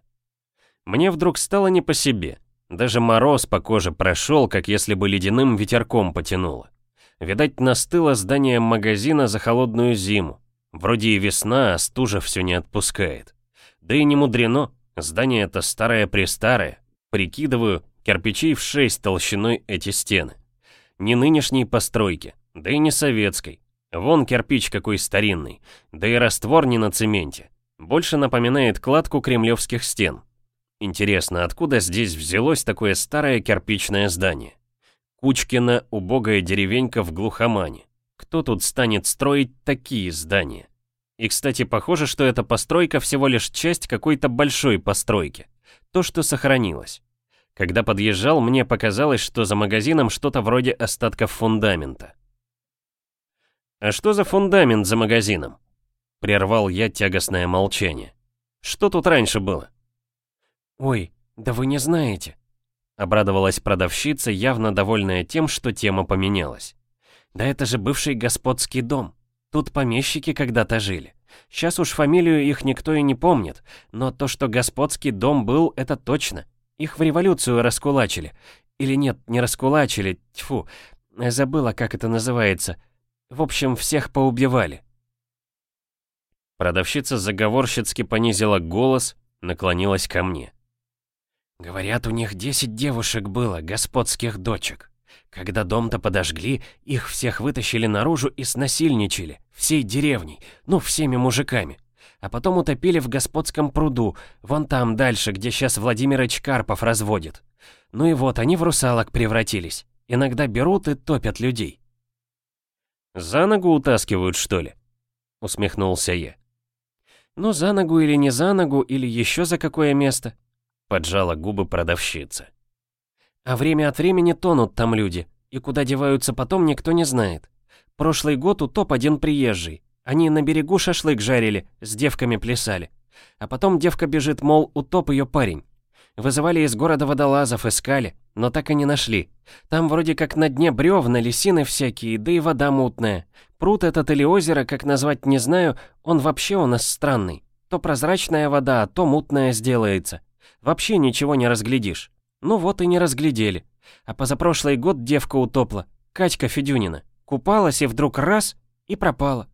Мне вдруг стало не по себе. Даже мороз по коже прошел, как если бы ледяным ветерком потянуло. Видать, настыло здание магазина за холодную зиму. Вроде и весна, а стужа все не отпускает. Да и не мудрено, здание это старое-престарое. Прикидываю, кирпичей в шесть толщиной эти стены. Не нынешней постройки, да и не советской. Вон кирпич какой старинный, да и раствор не на цементе. Больше напоминает кладку кремлевских стен. Интересно, откуда здесь взялось такое старое кирпичное здание? Кучкина убогая деревенька в глухомане. Кто тут станет строить такие здания? И, кстати, похоже, что эта постройка всего лишь часть какой-то большой постройки. То, что сохранилось. Когда подъезжал, мне показалось, что за магазином что-то вроде остатков фундамента. «А что за фундамент за магазином?» Прервал я тягостное молчание. «Что тут раньше было?» «Ой, да вы не знаете», — обрадовалась продавщица, явно довольная тем, что тема поменялась. «Да это же бывший господский дом. Тут помещики когда-то жили. Сейчас уж фамилию их никто и не помнит, но то, что господский дом был, это точно. Их в революцию раскулачили. Или нет, не раскулачили, тьфу, забыла, как это называется. В общем, всех поубивали». Продавщица заговорщицки понизила голос, наклонилась ко мне. Говорят, у них 10 девушек было, господских дочек. Когда дом-то подожгли, их всех вытащили наружу и снасильничали, всей деревней, ну, всеми мужиками. А потом утопили в господском пруду, вон там дальше, где сейчас Владимирович Карпов разводит. Ну и вот, они в русалок превратились. Иногда берут и топят людей. «За ногу утаскивают, что ли?» — усмехнулся я. «Ну, за ногу или не за ногу, или еще за какое место?» — поджала губы продавщица. «А время от времени тонут там люди, и куда деваются потом, никто не знает. Прошлый год утоп один приезжий. Они на берегу шашлык жарили, с девками плясали. А потом девка бежит, мол, утоп ее парень. Вызывали из города водолазов, искали, но так и не нашли. Там вроде как на дне бревна, лисины всякие, да и вода мутная. Пруд этот или озеро, как назвать не знаю, он вообще у нас странный. То прозрачная вода, а то мутная сделается. Вообще ничего не разглядишь. Ну вот и не разглядели. А позапрошлый год девка утопла, Катька Федюнина. Купалась и вдруг раз — и пропала.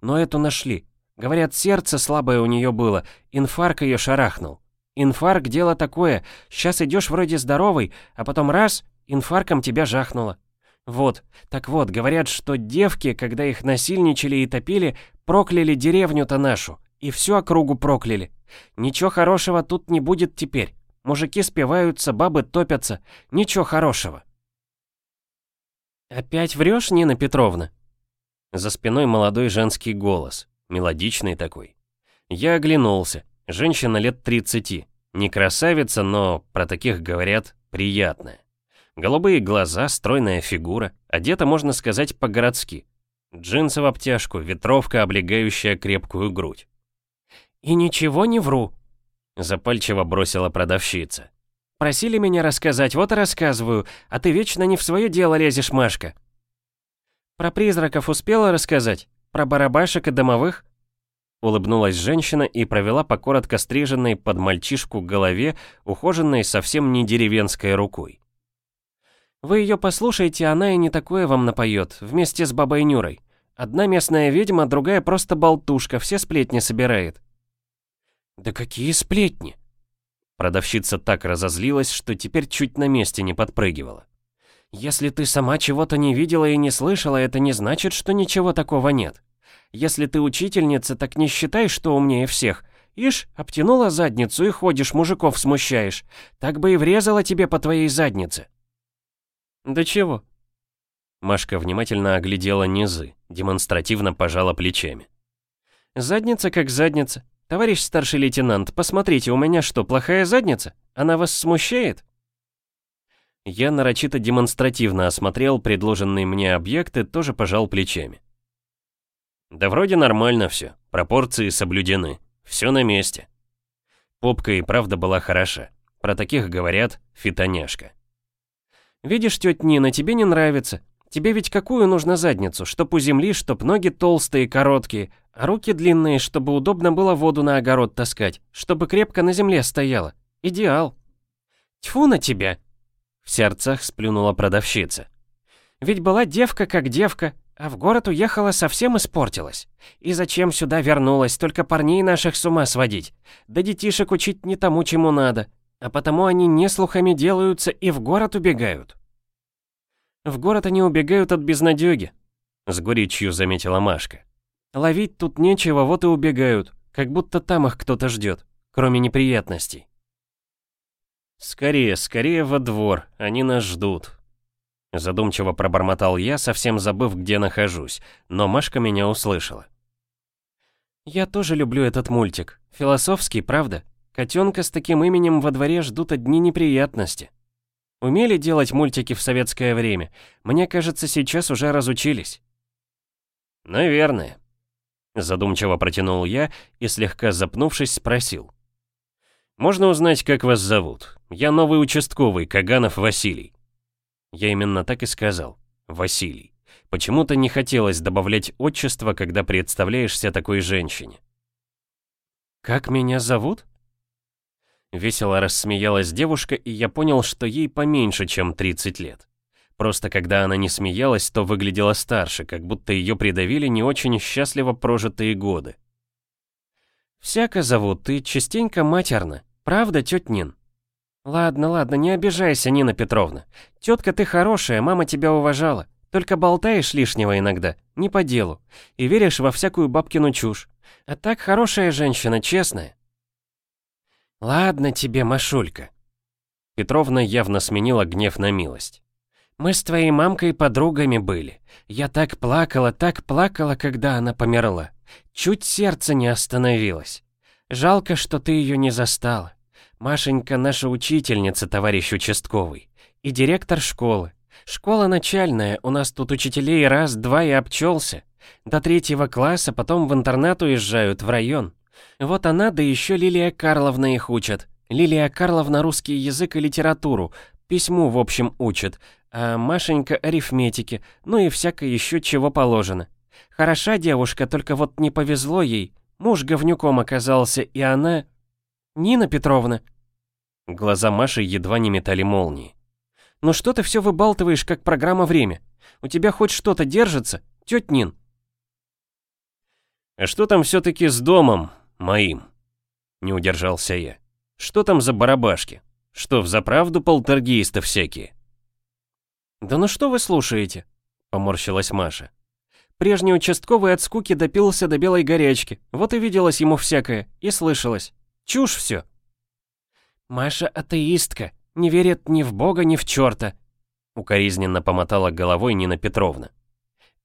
Но эту нашли. Говорят, сердце слабое у нее было, инфаркт ее шарахнул. Инфаркт – дело такое. Сейчас идешь вроде здоровый, а потом раз – инфарктом тебя жахнуло. Вот, так вот, говорят, что девки, когда их насильничали и топили, прокляли деревню-то нашу. И всю округу прокляли. Ничего хорошего тут не будет теперь. Мужики спиваются, бабы топятся. Ничего хорошего. «Опять врешь, Нина Петровна?» За спиной молодой женский голос, мелодичный такой. Я оглянулся. Женщина лет 30. Не красавица, но, про таких говорят, приятная. Голубые глаза, стройная фигура, одета, можно сказать, по-городски. Джинсы в обтяжку, ветровка, облегающая крепкую грудь. «И ничего не вру», — запальчиво бросила продавщица. «Просили меня рассказать, вот и рассказываю, а ты вечно не в свое дело лезешь, Машка». «Про призраков успела рассказать? Про барабашек и домовых?» Улыбнулась женщина и провела по коротко стриженной под мальчишку голове, ухоженной совсем не деревенской рукой. «Вы ее послушайте, она и не такое вам напоет, вместе с бабой Нюрой. Одна местная ведьма, другая просто болтушка, все сплетни собирает». «Да какие сплетни?» Продавщица так разозлилась, что теперь чуть на месте не подпрыгивала. «Если ты сама чего-то не видела и не слышала, это не значит, что ничего такого нет. Если ты учительница, так не считай, что умнее всех. Ишь, обтянула задницу и ходишь, мужиков смущаешь. Так бы и врезала тебе по твоей заднице. Да чего? Машка внимательно оглядела низы, демонстративно пожала плечами. Задница как задница. Товарищ старший лейтенант, посмотрите, у меня что, плохая задница? Она вас смущает? Я нарочито демонстративно осмотрел предложенные мне объекты, тоже пожал плечами. Да вроде нормально все, пропорции соблюдены, все на месте. Попка и правда была хороша. Про таких говорят фитоняшка. «Видишь, тетя Нина, тебе не нравится. Тебе ведь какую нужно задницу? Чтоб у земли, чтоб ноги толстые, короткие, а руки длинные, чтобы удобно было воду на огород таскать, чтобы крепко на земле стояла. Идеал». «Тьфу на тебя!» В сердцах сплюнула продавщица. «Ведь была девка как девка, а в город уехала, совсем испортилась. И зачем сюда вернулась, только парней наших с ума сводить? Да детишек учить не тому, чему надо. А потому они не слухами делаются и в город убегают. В город они убегают от безнадёги, с горечью заметила Машка. Ловить тут нечего, вот и убегают, как будто там их кто-то ждет, кроме неприятностей. Скорее, скорее во двор, они нас ждут, Задумчиво пробормотал я, совсем забыв, где нахожусь, но Машка меня услышала. «Я тоже люблю этот мультик. Философский, правда? Котенка с таким именем во дворе ждут одни неприятности. Умели делать мультики в советское время? Мне кажется, сейчас уже разучились». «Наверное», — задумчиво протянул я и, слегка запнувшись, спросил. «Можно узнать, как вас зовут? Я новый участковый, Каганов Василий». Я именно так и сказал. Василий. Почему-то не хотелось добавлять отчество, когда представляешься такой женщине. «Как меня зовут?» Весело рассмеялась девушка, и я понял, что ей поменьше, чем 30 лет. Просто когда она не смеялась, то выглядела старше, как будто ее придавили не очень счастливо прожитые годы. Всяко зовут, ты частенько матерно. Правда, тётя Нин? Ладно, ладно, не обижайся, Нина Петровна. Тетка ты хорошая, мама тебя уважала. Только болтаешь лишнего иногда, не по делу. И веришь во всякую бабкину чушь. А так хорошая женщина, честная. Ладно тебе, Машулька. Петровна явно сменила гнев на милость. Мы с твоей мамкой подругами были. Я так плакала, так плакала, когда она померла. Чуть сердце не остановилось. Жалко, что ты ее не застала. Машенька наша учительница, товарищ участковый. И директор школы. Школа начальная, у нас тут учителей раз-два и обчелся. До третьего класса, потом в интернат уезжают, в район. Вот она, да еще Лилия Карловна их учат. Лилия Карловна русский язык и литературу, письму, в общем, учат, а Машенька арифметики, ну и всякое еще чего положено. Хороша девушка, только вот не повезло ей. Муж говнюком оказался, и она... Нина Петровна. Глаза Маши едва не метали молнии. Ну что ты все выбалтываешь, как программа «Время»? У тебя хоть что-то держится, тетя Нин? А что там все-таки с домом моим? Не удержался я. Что там за барабашки? Что, взаправду полтергейсты всякие? Да ну что вы слушаете? Поморщилась Маша. Прежний участковый от скуки допился до белой горячки. Вот и виделось ему всякое, и слышалось. Чушь все. Маша атеистка, не верит ни в Бога, ни в черта. Укоризненно помотала головой Нина Петровна.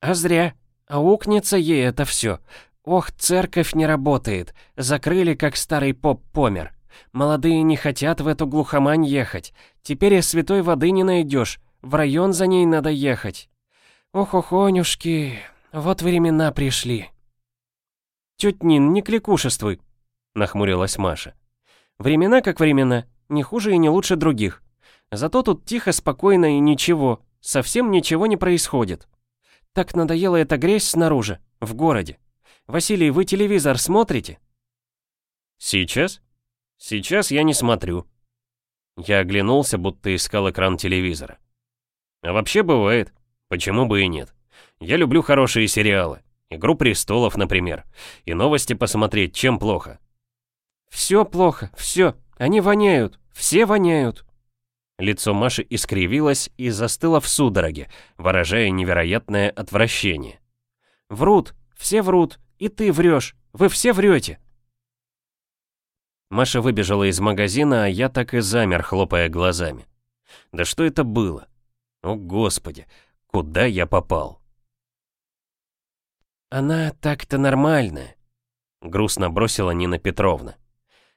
А зря. Аукнется ей это все. Ох, церковь не работает. Закрыли, как старый поп помер. Молодые не хотят в эту глухомань ехать. Теперь и святой воды не найдешь. В район за ней надо ехать. Ох, охонюшки, вот времена пришли. Тетя Нин, не кликушествуй, нахмурилась Маша. Времена как времена, не хуже и не лучше других. Зато тут тихо, спокойно и ничего, совсем ничего не происходит. Так надоела эта грязь снаружи, в городе. Василий, вы телевизор смотрите? Сейчас? Сейчас я не смотрю. Я оглянулся, будто искал экран телевизора. А вообще бывает. Почему бы и нет? Я люблю хорошие сериалы. «Игру престолов», например. И новости посмотреть, чем плохо. «Все плохо, все. Они воняют. Все воняют». Лицо Маши искривилось и застыло в судороге, выражая невероятное отвращение. «Врут, все врут, и ты врешь. Вы все врете». Маша выбежала из магазина, а я так и замер, хлопая глазами. Да что это было? О, Господи, куда я попал? Она так-то нормальная, грустно бросила Нина Петровна.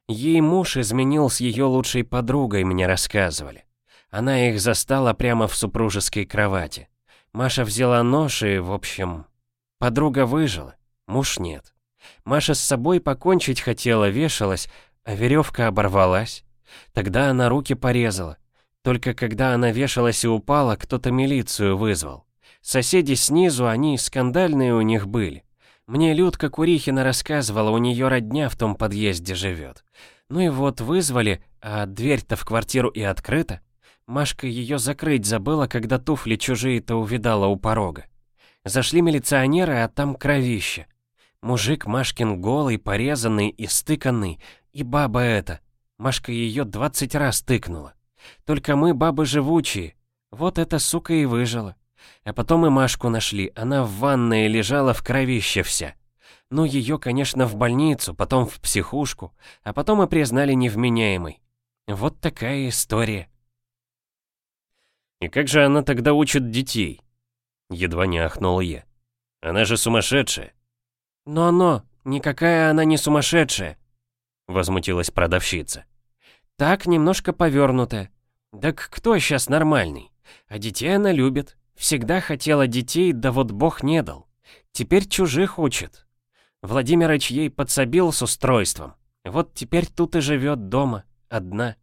Ей муж изменил с ее лучшей подругой, мне рассказывали. Она их застала прямо в супружеской кровати. Маша взяла нож и, в общем, подруга выжила, муж нет. Маша с собой покончить хотела, вешалась, а веревка оборвалась. Тогда она руки порезала. Только когда она вешалась и упала, кто-то милицию вызвал. Соседи снизу, они скандальные у них были. Мне Людка Курихина рассказывала, у нее родня в том подъезде живет. Ну и вот вызвали, а дверь-то в квартиру и открыта. Машка ее закрыть забыла, когда туфли чужие-то увидала у порога. Зашли милиционеры, а там кровище. Мужик Машкин голый, порезанный и стыканный, и баба эта. Машка ее двадцать раз тыкнула. Только мы бабы живучие. Вот эта сука и выжила. А потом и Машку нашли. Она в ванной лежала в кровище вся. Ну, ее, конечно, в больницу, потом в психушку, а потом и признали невменяемой. Вот такая история. И как же она тогда учит детей? Едва не ахнул я. Она же сумасшедшая. Но-но, никакая она не сумасшедшая. Возмутилась продавщица. Так, немножко повернутая. Так кто сейчас нормальный? А детей она любит. Всегда хотела детей, да вот бог не дал. Теперь чужих учит. Владимирыч ей подсобил с устройством. Вот теперь тут и живет дома, одна.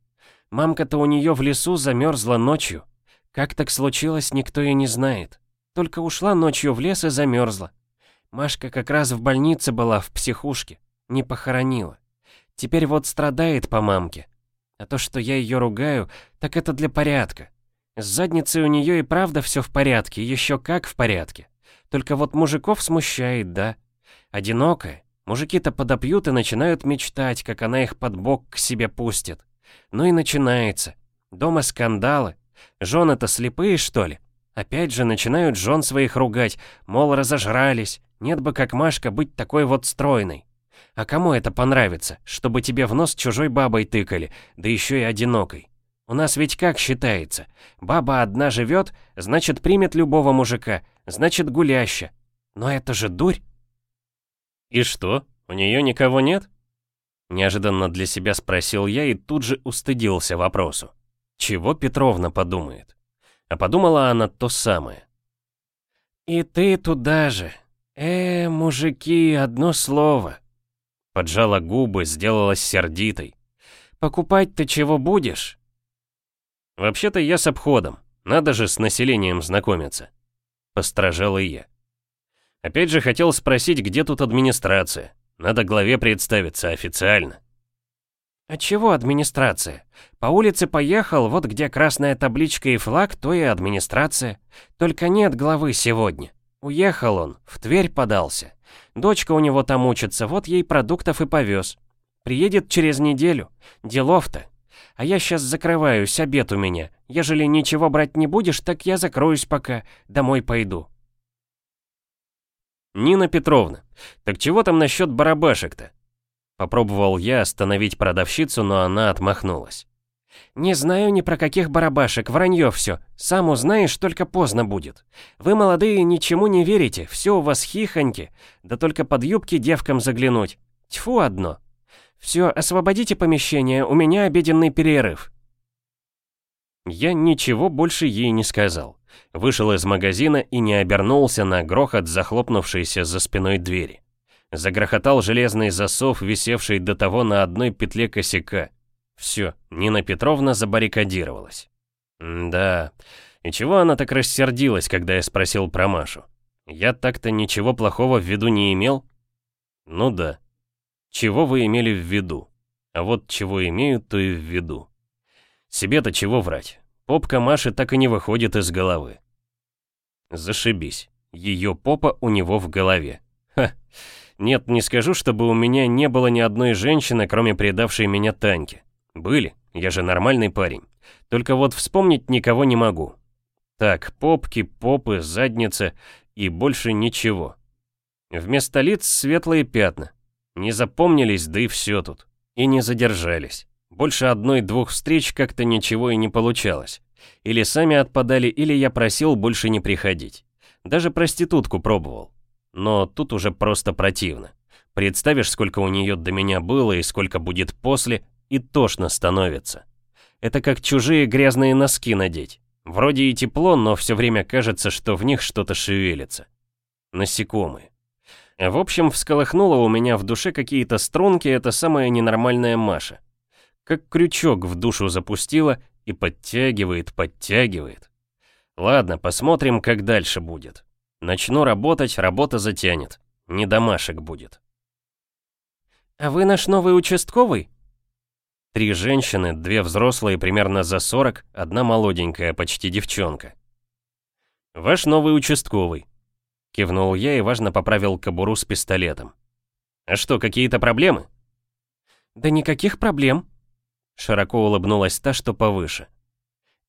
Мамка-то у нее в лесу замерзла ночью. Как так случилось, никто и не знает. Только ушла ночью в лес и замерзла. Машка как раз в больнице была, в психушке. Не похоронила. Теперь вот страдает по мамке. А то, что я ее ругаю, так это для порядка. С задницей у нее и правда все в порядке, еще как в порядке. Только вот мужиков смущает, да? Одинокая, Мужики-то подопьют и начинают мечтать, как она их под бок к себе пустит. Ну и начинается. Дома скандалы. Жены-то слепые, что ли? Опять же начинают жен своих ругать, мол, разожрались. Нет бы как Машка быть такой вот стройной. А кому это понравится, чтобы тебе в нос чужой бабой тыкали, да еще и одинокой? У нас ведь как считается? Баба одна живет, значит примет любого мужика, значит гуляща. Но это же дурь. И что, у нее никого нет? Неожиданно для себя спросил я и тут же устыдился вопросу. Чего Петровна подумает? А подумала она то самое. «И ты туда же. Э, мужики, одно слово». Поджала губы, сделалась сердитой. «Покупать ты чего будешь?» «Вообще-то я с обходом. Надо же с населением знакомиться». Постражал и я. Опять же хотел спросить, где тут администрация. Надо главе представиться официально. «А чего администрация? По улице поехал, вот где красная табличка и флаг, то и администрация. Только нет главы сегодня. Уехал он, в Тверь подался. Дочка у него там учится, вот ей продуктов и повез. Приедет через неделю. Делов-то. А я сейчас закрываюсь, обед у меня. Ежели ничего брать не будешь, так я закроюсь пока. Домой пойду. Нина Петровна, так чего там насчет барабашек-то? Попробовал я остановить продавщицу, но она отмахнулась. «Не знаю ни про каких барабашек, вранье все. Сам узнаешь, только поздно будет. Вы, молодые, ничему не верите, все у вас хихоньки. Да только под юбки девкам заглянуть. Тьфу одно. Все, освободите помещение, у меня обеденный перерыв». Я ничего больше ей не сказал. Вышел из магазина и не обернулся на грохот захлопнувшейся за спиной двери. Загрохотал железный засов, висевший до того на одной петле косяка. Все, Нина Петровна забаррикадировалась. да, и чего она так рассердилась, когда я спросил про Машу? Я так-то ничего плохого в виду не имел? Ну да. Чего вы имели в виду? А вот чего имею, то и в виду. Себе-то чего врать? Попка Маши так и не выходит из головы. Зашибись. Ее попа у него в голове. Ха. Нет, не скажу, чтобы у меня не было ни одной женщины, кроме предавшей меня Таньки. Были, я же нормальный парень. Только вот вспомнить никого не могу. Так, попки, попы, задница и больше ничего. Вместо лиц светлые пятна. Не запомнились, да и все тут. И не задержались. Больше одной-двух встреч как-то ничего и не получалось. Или сами отпадали, или я просил больше не приходить. Даже проститутку пробовал. Но тут уже просто противно. Представишь, сколько у нее до меня было и сколько будет после, и тошно становится. Это как чужие грязные носки надеть. Вроде и тепло, но все время кажется, что в них что-то шевелится. Насекомые. В общем, всколыхнуло у меня в душе какие-то струнки эта самая ненормальная Маша. Как крючок в душу запустила и подтягивает, подтягивает. Ладно, посмотрим, как дальше будет. Начну работать, работа затянет. Не домашек будет. «А вы наш новый участковый?» Три женщины, две взрослые примерно за 40, одна молоденькая, почти девчонка. «Ваш новый участковый», — кивнул я и важно поправил кобуру с пистолетом. «А что, какие-то проблемы?» «Да никаких проблем», — широко улыбнулась та, что повыше.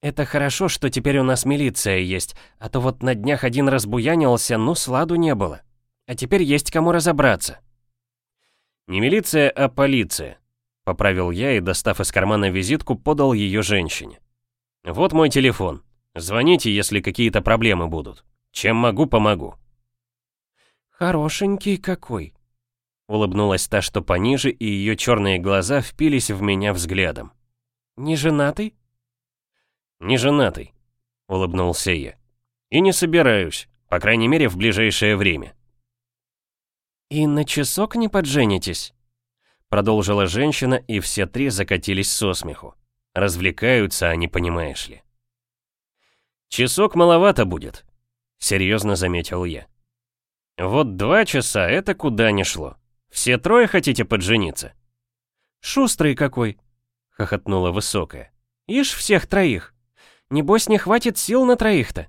«Это хорошо, что теперь у нас милиция есть, а то вот на днях один разбуянился, ну сладу не было. А теперь есть кому разобраться». «Не милиция, а полиция», — поправил я и, достав из кармана визитку, подал ее женщине. «Вот мой телефон. Звоните, если какие-то проблемы будут. Чем могу, помогу». «Хорошенький какой», — улыбнулась та, что пониже, и ее черные глаза впились в меня взглядом. «Не женатый?» «Не женатый», — улыбнулся я. «И не собираюсь, по крайней мере, в ближайшее время». «И на часок не подженитесь?» Продолжила женщина, и все три закатились со смеху. Развлекаются они, понимаешь ли. «Часок маловато будет», — серьезно заметил я. «Вот два часа — это куда ни шло. Все трое хотите поджениться?» «Шустрый какой!» — хохотнула высокая. «Ишь всех троих!» Небось, не хватит сил на троих-то.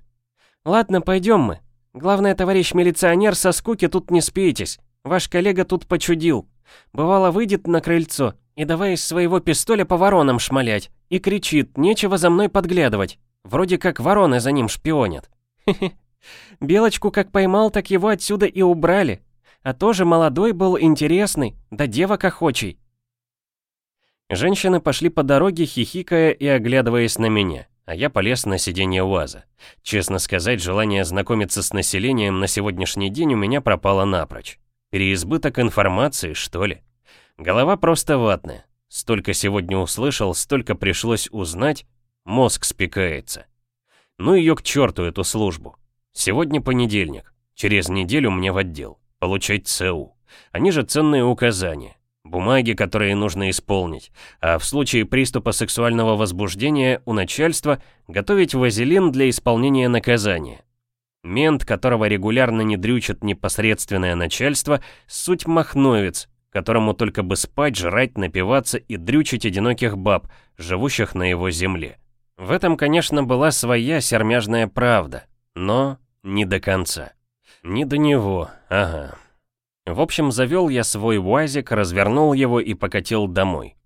Ладно, пойдем мы. Главное, товарищ милиционер, со скуки тут не спеетесь. Ваш коллега тут почудил. Бывало, выйдет на крыльцо и давай из своего пистоля по воронам шмалять. И кричит, нечего за мной подглядывать. Вроде как вороны за ним шпионят. Хе-хе. Белочку как поймал, так его отсюда и убрали. А тоже молодой был, интересный, да девок охочий. Женщины пошли по дороге, хихикая и оглядываясь на меня, а я полез на сиденье УАЗа. Честно сказать, желание знакомиться с населением на сегодняшний день у меня пропало напрочь. Переизбыток информации, что ли? Голова просто ватная. Столько сегодня услышал, столько пришлось узнать, мозг спекается. Ну ее к черту, эту службу. Сегодня понедельник, через неделю мне в отдел, получать ЦУ. Они же ценные указания. Бумаги, которые нужно исполнить, а в случае приступа сексуального возбуждения у начальства готовить вазелин для исполнения наказания. Мент, которого регулярно не дрючит непосредственное начальство, суть махновец, которому только бы спать, жрать, напиваться и дрючить одиноких баб, живущих на его земле. В этом, конечно, была своя сермяжная правда, но не до конца. Не до него, ага. В общем, завел я свой УАЗик, развернул его и покатил домой.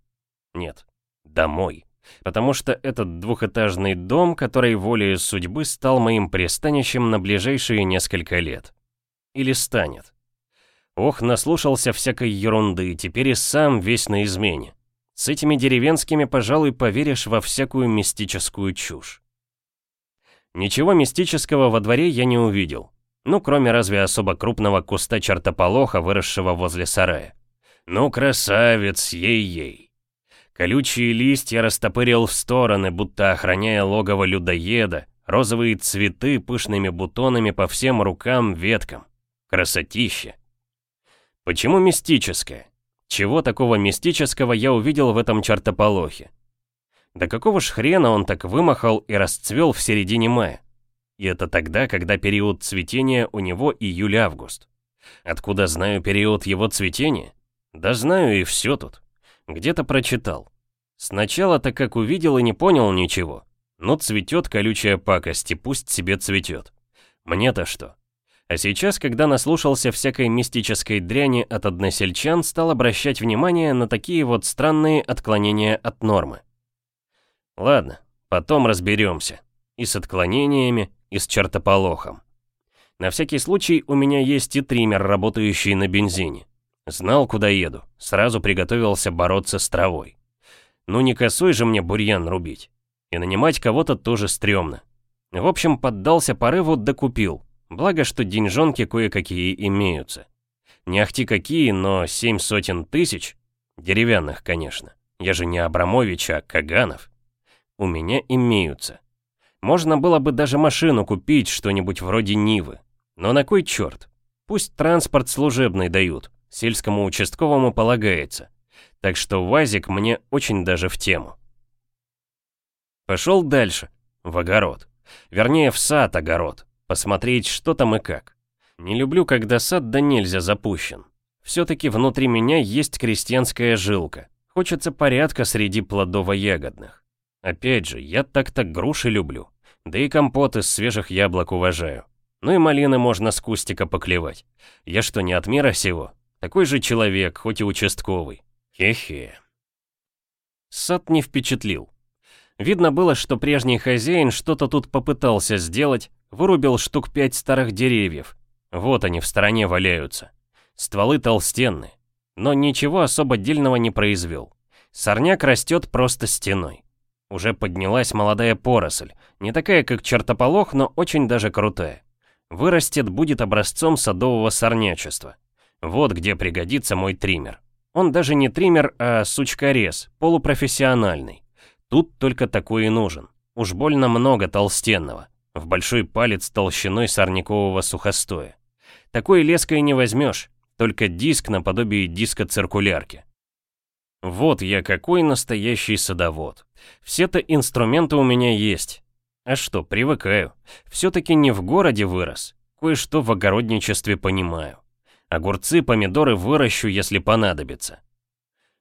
Нет, домой. Потому что этот двухэтажный дом, который волей судьбы стал моим пристанищем на ближайшие несколько лет. Или станет. Ох, наслушался всякой ерунды, теперь и сам весь на измене. С этими деревенскими, пожалуй, поверишь во всякую мистическую чушь. Ничего мистического во дворе я не увидел. Ну, кроме разве особо крупного куста чертополоха, выросшего возле сарая. Ну, красавец, ей-ей. Колючие листья растопырил в стороны, будто охраняя логово людоеда, розовые цветы пышными бутонами по всем рукам, веткам. Красотища. Почему мистическое? Чего такого мистического я увидел в этом чертополохе? Да какого ж хрена он так вымахал и расцвел в середине мая? И это тогда, когда период цветения у него июль-август. Откуда знаю период его цветения? Да знаю и все тут. Где-то прочитал. Сначала-то как увидел и не понял ничего. Ну цветет колючая пакость и пусть себе цветет. Мне-то что? А сейчас, когда наслушался всякой мистической дряни от односельчан, стал обращать внимание на такие вот странные отклонения от нормы. Ладно, потом разберемся. И с отклонениями, и с чертополохом. На всякий случай у меня есть и триммер, работающий на бензине. Знал, куда еду, сразу приготовился бороться с травой. Ну не косой же мне бурьян рубить. И нанимать кого-то тоже стрёмно. В общем, поддался порыву, докупил. Благо, что деньжонки кое-какие имеются. Не ахти какие, но семь сотен тысяч. Деревянных, конечно. Я же не Абрамович, а Каганов. У меня имеются. Можно было бы даже машину купить, что-нибудь вроде Нивы. Но на кой черт? Пусть транспорт служебный дают, сельскому участковому полагается. Так что ВАЗик мне очень даже в тему. Пошел дальше, в огород. Вернее, в сад-огород. Посмотреть, что там и как. Не люблю, когда сад да нельзя запущен. Все-таки внутри меня есть крестьянская жилка. Хочется порядка среди плодово-ягодных. Опять же, я так-то груши люблю. Да и компот из свежих яблок уважаю. Ну и малины можно с кустика поклевать. Я что, не от мира сего? Такой же человек, хоть и участковый. Хе-хе. Сад не впечатлил. Видно было, что прежний хозяин что-то тут попытался сделать, вырубил штук пять старых деревьев. Вот они в стороне валяются. Стволы толстенные. Но ничего особо дельного не произвел. Сорняк растет просто стеной. Уже поднялась молодая поросль, не такая, как чертополох, но очень даже крутая. Вырастет, будет образцом садового сорнячества. Вот где пригодится мой триммер. Он даже не триммер, а сучкорез, полупрофессиональный. Тут только такой и нужен. Уж больно много толстенного. В большой палец толщиной сорнякового сухостоя. Такой леской не возьмешь, только диск наподобие диска циркулярки. Вот я какой настоящий садовод. Все-то инструменты у меня есть. А что, привыкаю. Все-таки не в городе вырос. Кое-что в огородничестве понимаю. Огурцы, помидоры выращу, если понадобится.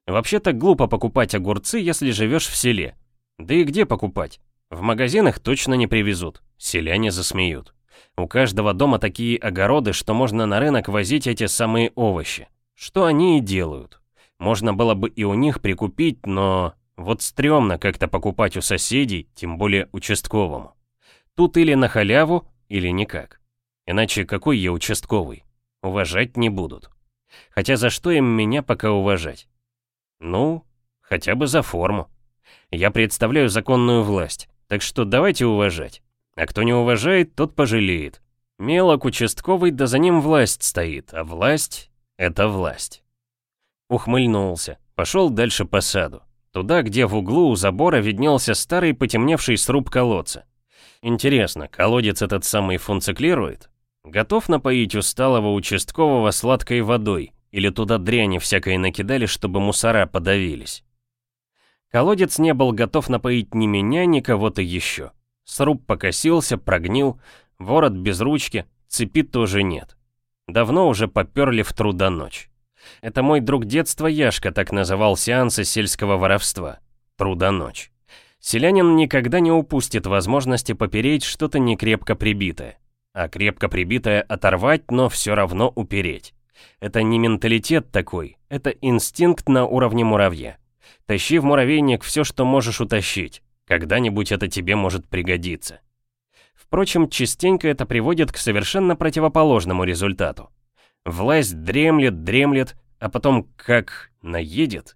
Вообще-то глупо покупать огурцы, если живешь в селе. Да и где покупать? В магазинах точно не привезут. Селяне засмеют. У каждого дома такие огороды, что можно на рынок возить эти самые овощи. Что они и делают. Можно было бы и у них прикупить, но вот стрёмно как-то покупать у соседей, тем более участковому. Тут или на халяву, или никак. Иначе какой я участковый? Уважать не будут. Хотя за что им меня пока уважать? Ну, хотя бы за форму. Я представляю законную власть, так что давайте уважать. А кто не уважает, тот пожалеет. Мелок участковый, да за ним власть стоит, а власть — это власть. Ухмыльнулся, пошел дальше по саду. Туда, где в углу у забора виднелся старый потемневший сруб колодца. Интересно, колодец этот самый функционирует? Готов напоить усталого участкового сладкой водой? Или туда дряни всякой накидали, чтобы мусора подавились? Колодец не был готов напоить ни меня, ни кого-то еще. Сруб покосился, прогнил, ворот без ручки, цепи тоже нет. Давно уже поперли в труда ночь. Это мой друг детства Яшка так называл сеансы сельского воровства. Труда ночь. Селянин никогда не упустит возможности попереть что-то некрепко прибитое. А крепко прибитое оторвать, но все равно упереть. Это не менталитет такой, это инстинкт на уровне муравья. Тащи в муравейник все, что можешь утащить. Когда-нибудь это тебе может пригодиться. Впрочем, частенько это приводит к совершенно противоположному результату. Власть дремлет, дремлет, а потом как наедет.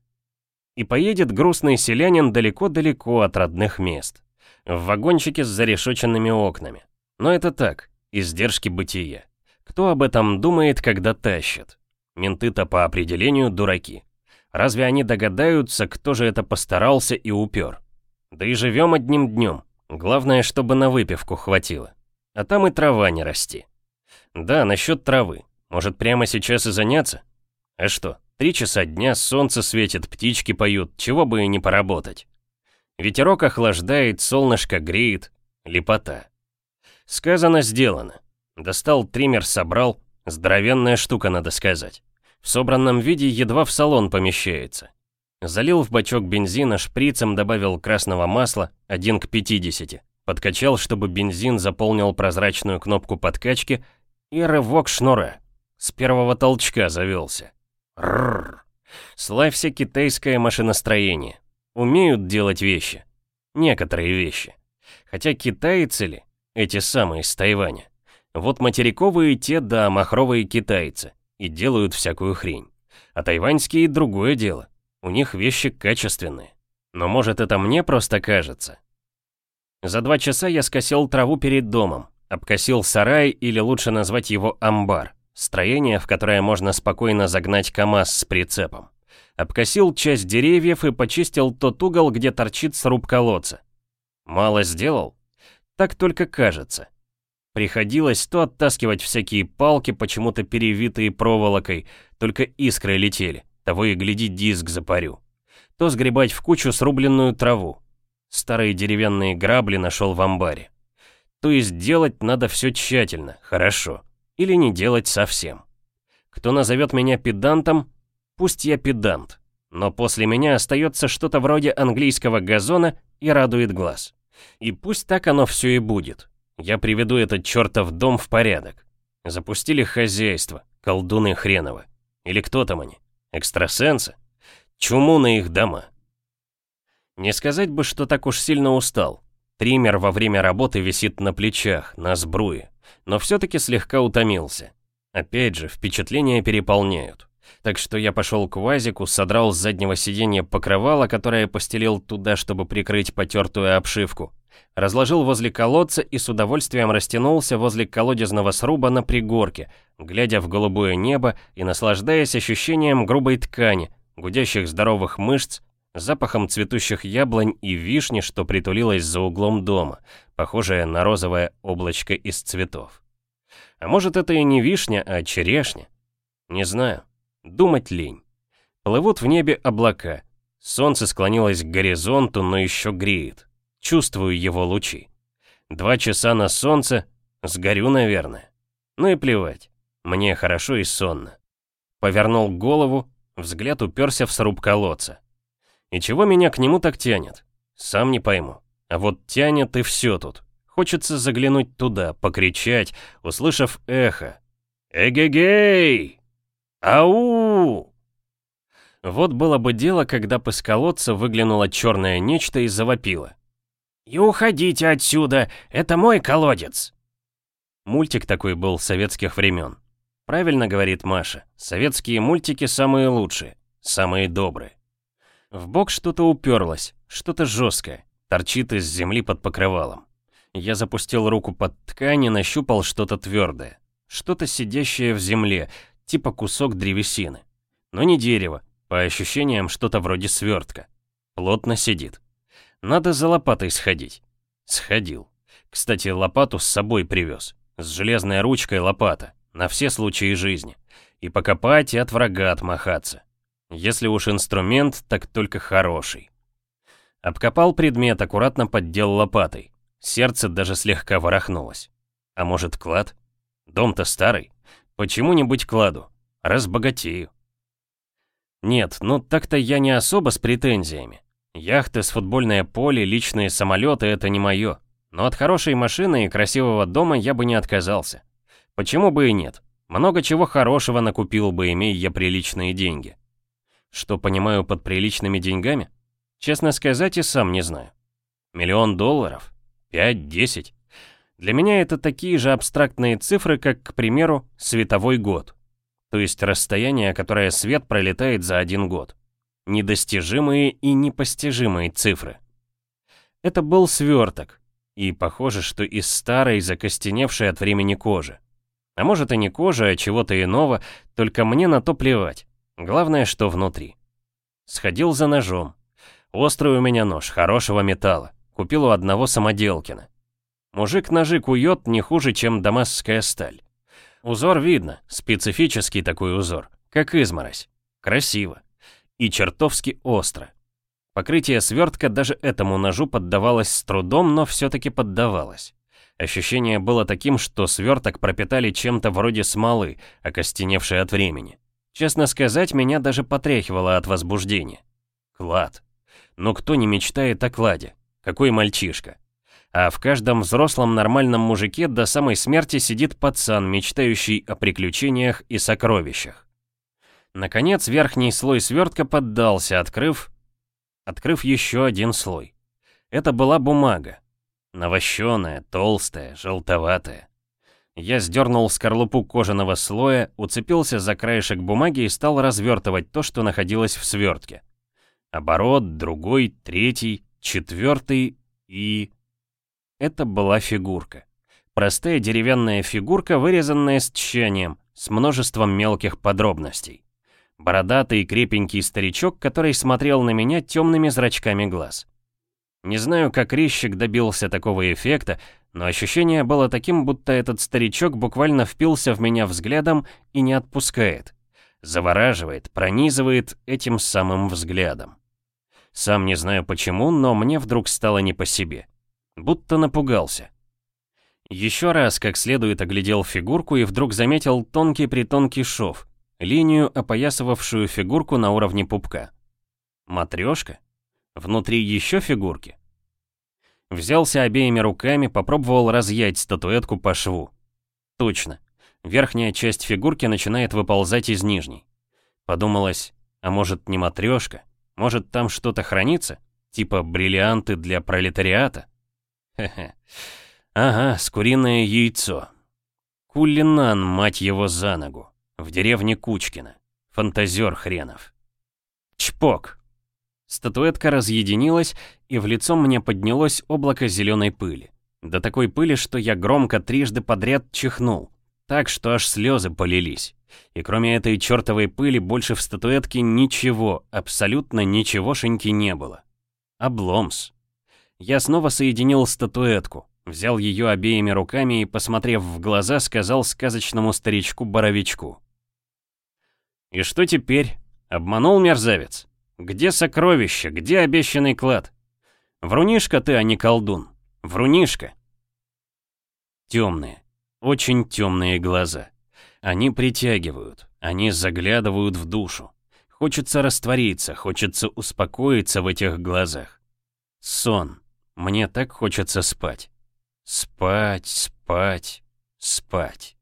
И поедет грустный селянин далеко-далеко от родных мест. В вагончике с зарешоченными окнами. Но это так, издержки бытия. Кто об этом думает, когда тащит? Менты-то по определению дураки. Разве они догадаются, кто же это постарался и упер? Да и живем одним днем. Главное, чтобы на выпивку хватило. А там и трава не расти. Да, насчет травы. Может, прямо сейчас и заняться? А что, три часа дня, солнце светит, птички поют, чего бы и не поработать. Ветерок охлаждает, солнышко греет. Лепота. Сказано, сделано. Достал триммер, собрал. Здоровенная штука, надо сказать. В собранном виде едва в салон помещается. Залил в бачок бензина, шприцем добавил красного масла, 1 к 50. Подкачал, чтобы бензин заполнил прозрачную кнопку подкачки и рывок шнура. С первого толчка завелся. Рррр. Славься китайское машиностроение. Умеют делать вещи. Некоторые вещи. Хотя китайцы ли, эти самые с Тайваня? Вот материковые те да махровые китайцы и делают всякую хрень. А тайваньские другое дело. У них вещи качественные. Но может это мне просто кажется? За два часа я скосил траву перед домом, обкосил сарай или лучше назвать его амбар, строение, в которое можно спокойно загнать КАМАЗ с прицепом. Обкосил часть деревьев и почистил тот угол, где торчит сруб колодца. Мало сделал? Так только кажется. Приходилось то оттаскивать всякие палки, почему-то перевитые проволокой, только искры летели, того и гляди диск запарю. То сгребать в кучу срубленную траву. Старые деревянные грабли нашел в амбаре. То есть делать надо все тщательно, хорошо. Или не делать совсем. Кто назовет меня педантом, пусть я педант. Но после меня остается что-то вроде английского газона и радует глаз. И пусть так оно все и будет. Я приведу этот чертов дом в порядок. Запустили хозяйство, колдуны хреново. Или кто там они? Экстрасенсы? Чуму на их дома. Не сказать бы, что так уж сильно устал. Триммер во время работы висит на плечах, на сбруе. Но все-таки слегка утомился. Опять же, впечатления переполняют. Так что я пошел к УАЗику, содрал с заднего сиденья покрывало, которое постелил туда, чтобы прикрыть потертую обшивку, разложил возле колодца и с удовольствием растянулся возле колодезного сруба на пригорке, глядя в голубое небо и наслаждаясь ощущением грубой ткани, гудящих здоровых мышц, запахом цветущих яблонь и вишни, что притулилась за углом дома, похожая на розовое облачко из цветов. А может это и не вишня, а черешня? Не знаю. Думать лень. Плывут в небе облака. Солнце склонилось к горизонту, но еще греет. Чувствую его лучи. Два часа на солнце, сгорю, наверное. Ну и плевать, мне хорошо и сонно. Повернул голову, взгляд уперся в сруб колодца. И чего меня к нему так тянет? Сам не пойму. А вот тянет и все тут. Хочется заглянуть туда, покричать, услышав эхо. «Эгегей! Ау!» Вот было бы дело, когда бы из колодца выглянуло черное нечто и завопило. «И уходите отсюда! Это мой колодец!» Мультик такой был советских времен. Правильно говорит Маша, советские мультики самые лучшие, самые добрые. В бок что-то уперлось, что-то жесткое, торчит из земли под покрывалом. Я запустил руку под ткань и нащупал что-то твердое, что-то сидящее в земле, типа кусок древесины. Но не дерево, по ощущениям что-то вроде свертка. Плотно сидит. Надо за лопатой сходить. Сходил. Кстати, лопату с собой привез. С железной ручкой лопата. На все случаи жизни. И покопать, и от врага отмахаться. Если уж инструмент, так только хороший. Обкопал предмет, аккуратно поддел лопатой. Сердце даже слегка ворохнулось. А может, клад? Дом-то старый. Почему-нибудь кладу. Разбогатею. Нет, ну так-то я не особо с претензиями. Яхты с футбольное поле, личные самолеты — это не мое. Но от хорошей машины и красивого дома я бы не отказался. Почему бы и нет? Много чего хорошего накупил бы, имея я приличные деньги. Что понимаю под приличными деньгами? Честно сказать, и сам не знаю. Миллион долларов? Пять, десять? Для меня это такие же абстрактные цифры, как, к примеру, световой год. То есть расстояние, которое свет пролетает за один год. Недостижимые и непостижимые цифры. Это был сверток, и похоже, что из старой, закостеневшей от времени кожи. А может и не кожа, а чего-то иного, только мне на то плевать. Главное, что внутри. Сходил за ножом. Острый у меня нож, хорошего металла. Купил у одного самоделкина. Мужик ножи кует не хуже, чем дамасская сталь. Узор видно, специфический такой узор, как изморозь. Красиво. И чертовски остро. Покрытие свертка даже этому ножу поддавалось с трудом, но все-таки поддавалось. Ощущение было таким, что сверток пропитали чем-то вроде смолы, окостеневшей от времени. Честно сказать, меня даже потряхивало от возбуждения. Клад. Но кто не мечтает о кладе? Какой мальчишка? А в каждом взрослом нормальном мужике до самой смерти сидит пацан, мечтающий о приключениях и сокровищах. Наконец, верхний слой свертка поддался, открыв открыв еще один слой. Это была бумага. Навощенная, толстая, желтоватая. Я сдернул скорлупу кожаного слоя, уцепился за краешек бумаги и стал развертывать то, что находилось в свертке. Оборот, другой, третий, четвертый и... Это была фигурка. Простая деревянная фигурка, вырезанная с тщанием, с множеством мелких подробностей. Бородатый крепенький старичок, который смотрел на меня темными зрачками глаз. Не знаю, как резчик добился такого эффекта, но ощущение было таким, будто этот старичок буквально впился в меня взглядом и не отпускает. Завораживает, пронизывает этим самым взглядом. Сам не знаю почему, но мне вдруг стало не по себе. Будто напугался. Еще раз как следует оглядел фигурку и вдруг заметил тонкий-притонкий шов, линию, опоясывавшую фигурку на уровне пупка. Матрешка? Внутри еще фигурки? Взялся обеими руками, попробовал разъять статуэтку по шву. Точно. Верхняя часть фигурки начинает выползать из нижней. Подумалось, а может не матрешка? Может там что-то хранится? Типа бриллианты для пролетариата? Ага, скуриное яйцо. Кулинан, мать его, за ногу. В деревне Кучкино. Фантазер хренов. Чпок. Статуэтка разъединилась, и в лицо мне поднялось облако зеленой пыли. До такой пыли, что я громко трижды подряд чихнул. Так, что аж слезы полились. И кроме этой чертовой пыли больше в статуэтке ничего, абсолютно ничегошеньки не было. Обломс. Я снова соединил статуэтку, взял ее обеими руками и, посмотрев в глаза, сказал сказочному старичку-боровичку. И что теперь? Обманул мерзавец? Где сокровище? Где обещанный клад? Врунишка ты, а не колдун. Врунишка. Темные, очень темные глаза. Они притягивают, они заглядывают в душу. Хочется раствориться, хочется успокоиться в этих глазах. Сон. Мне так хочется спать. Спать, спать, спать.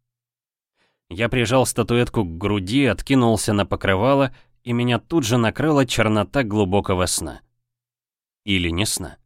Я прижал статуэтку к груди, откинулся на покрывало, и меня тут же накрыла чернота глубокого сна. Или не сна.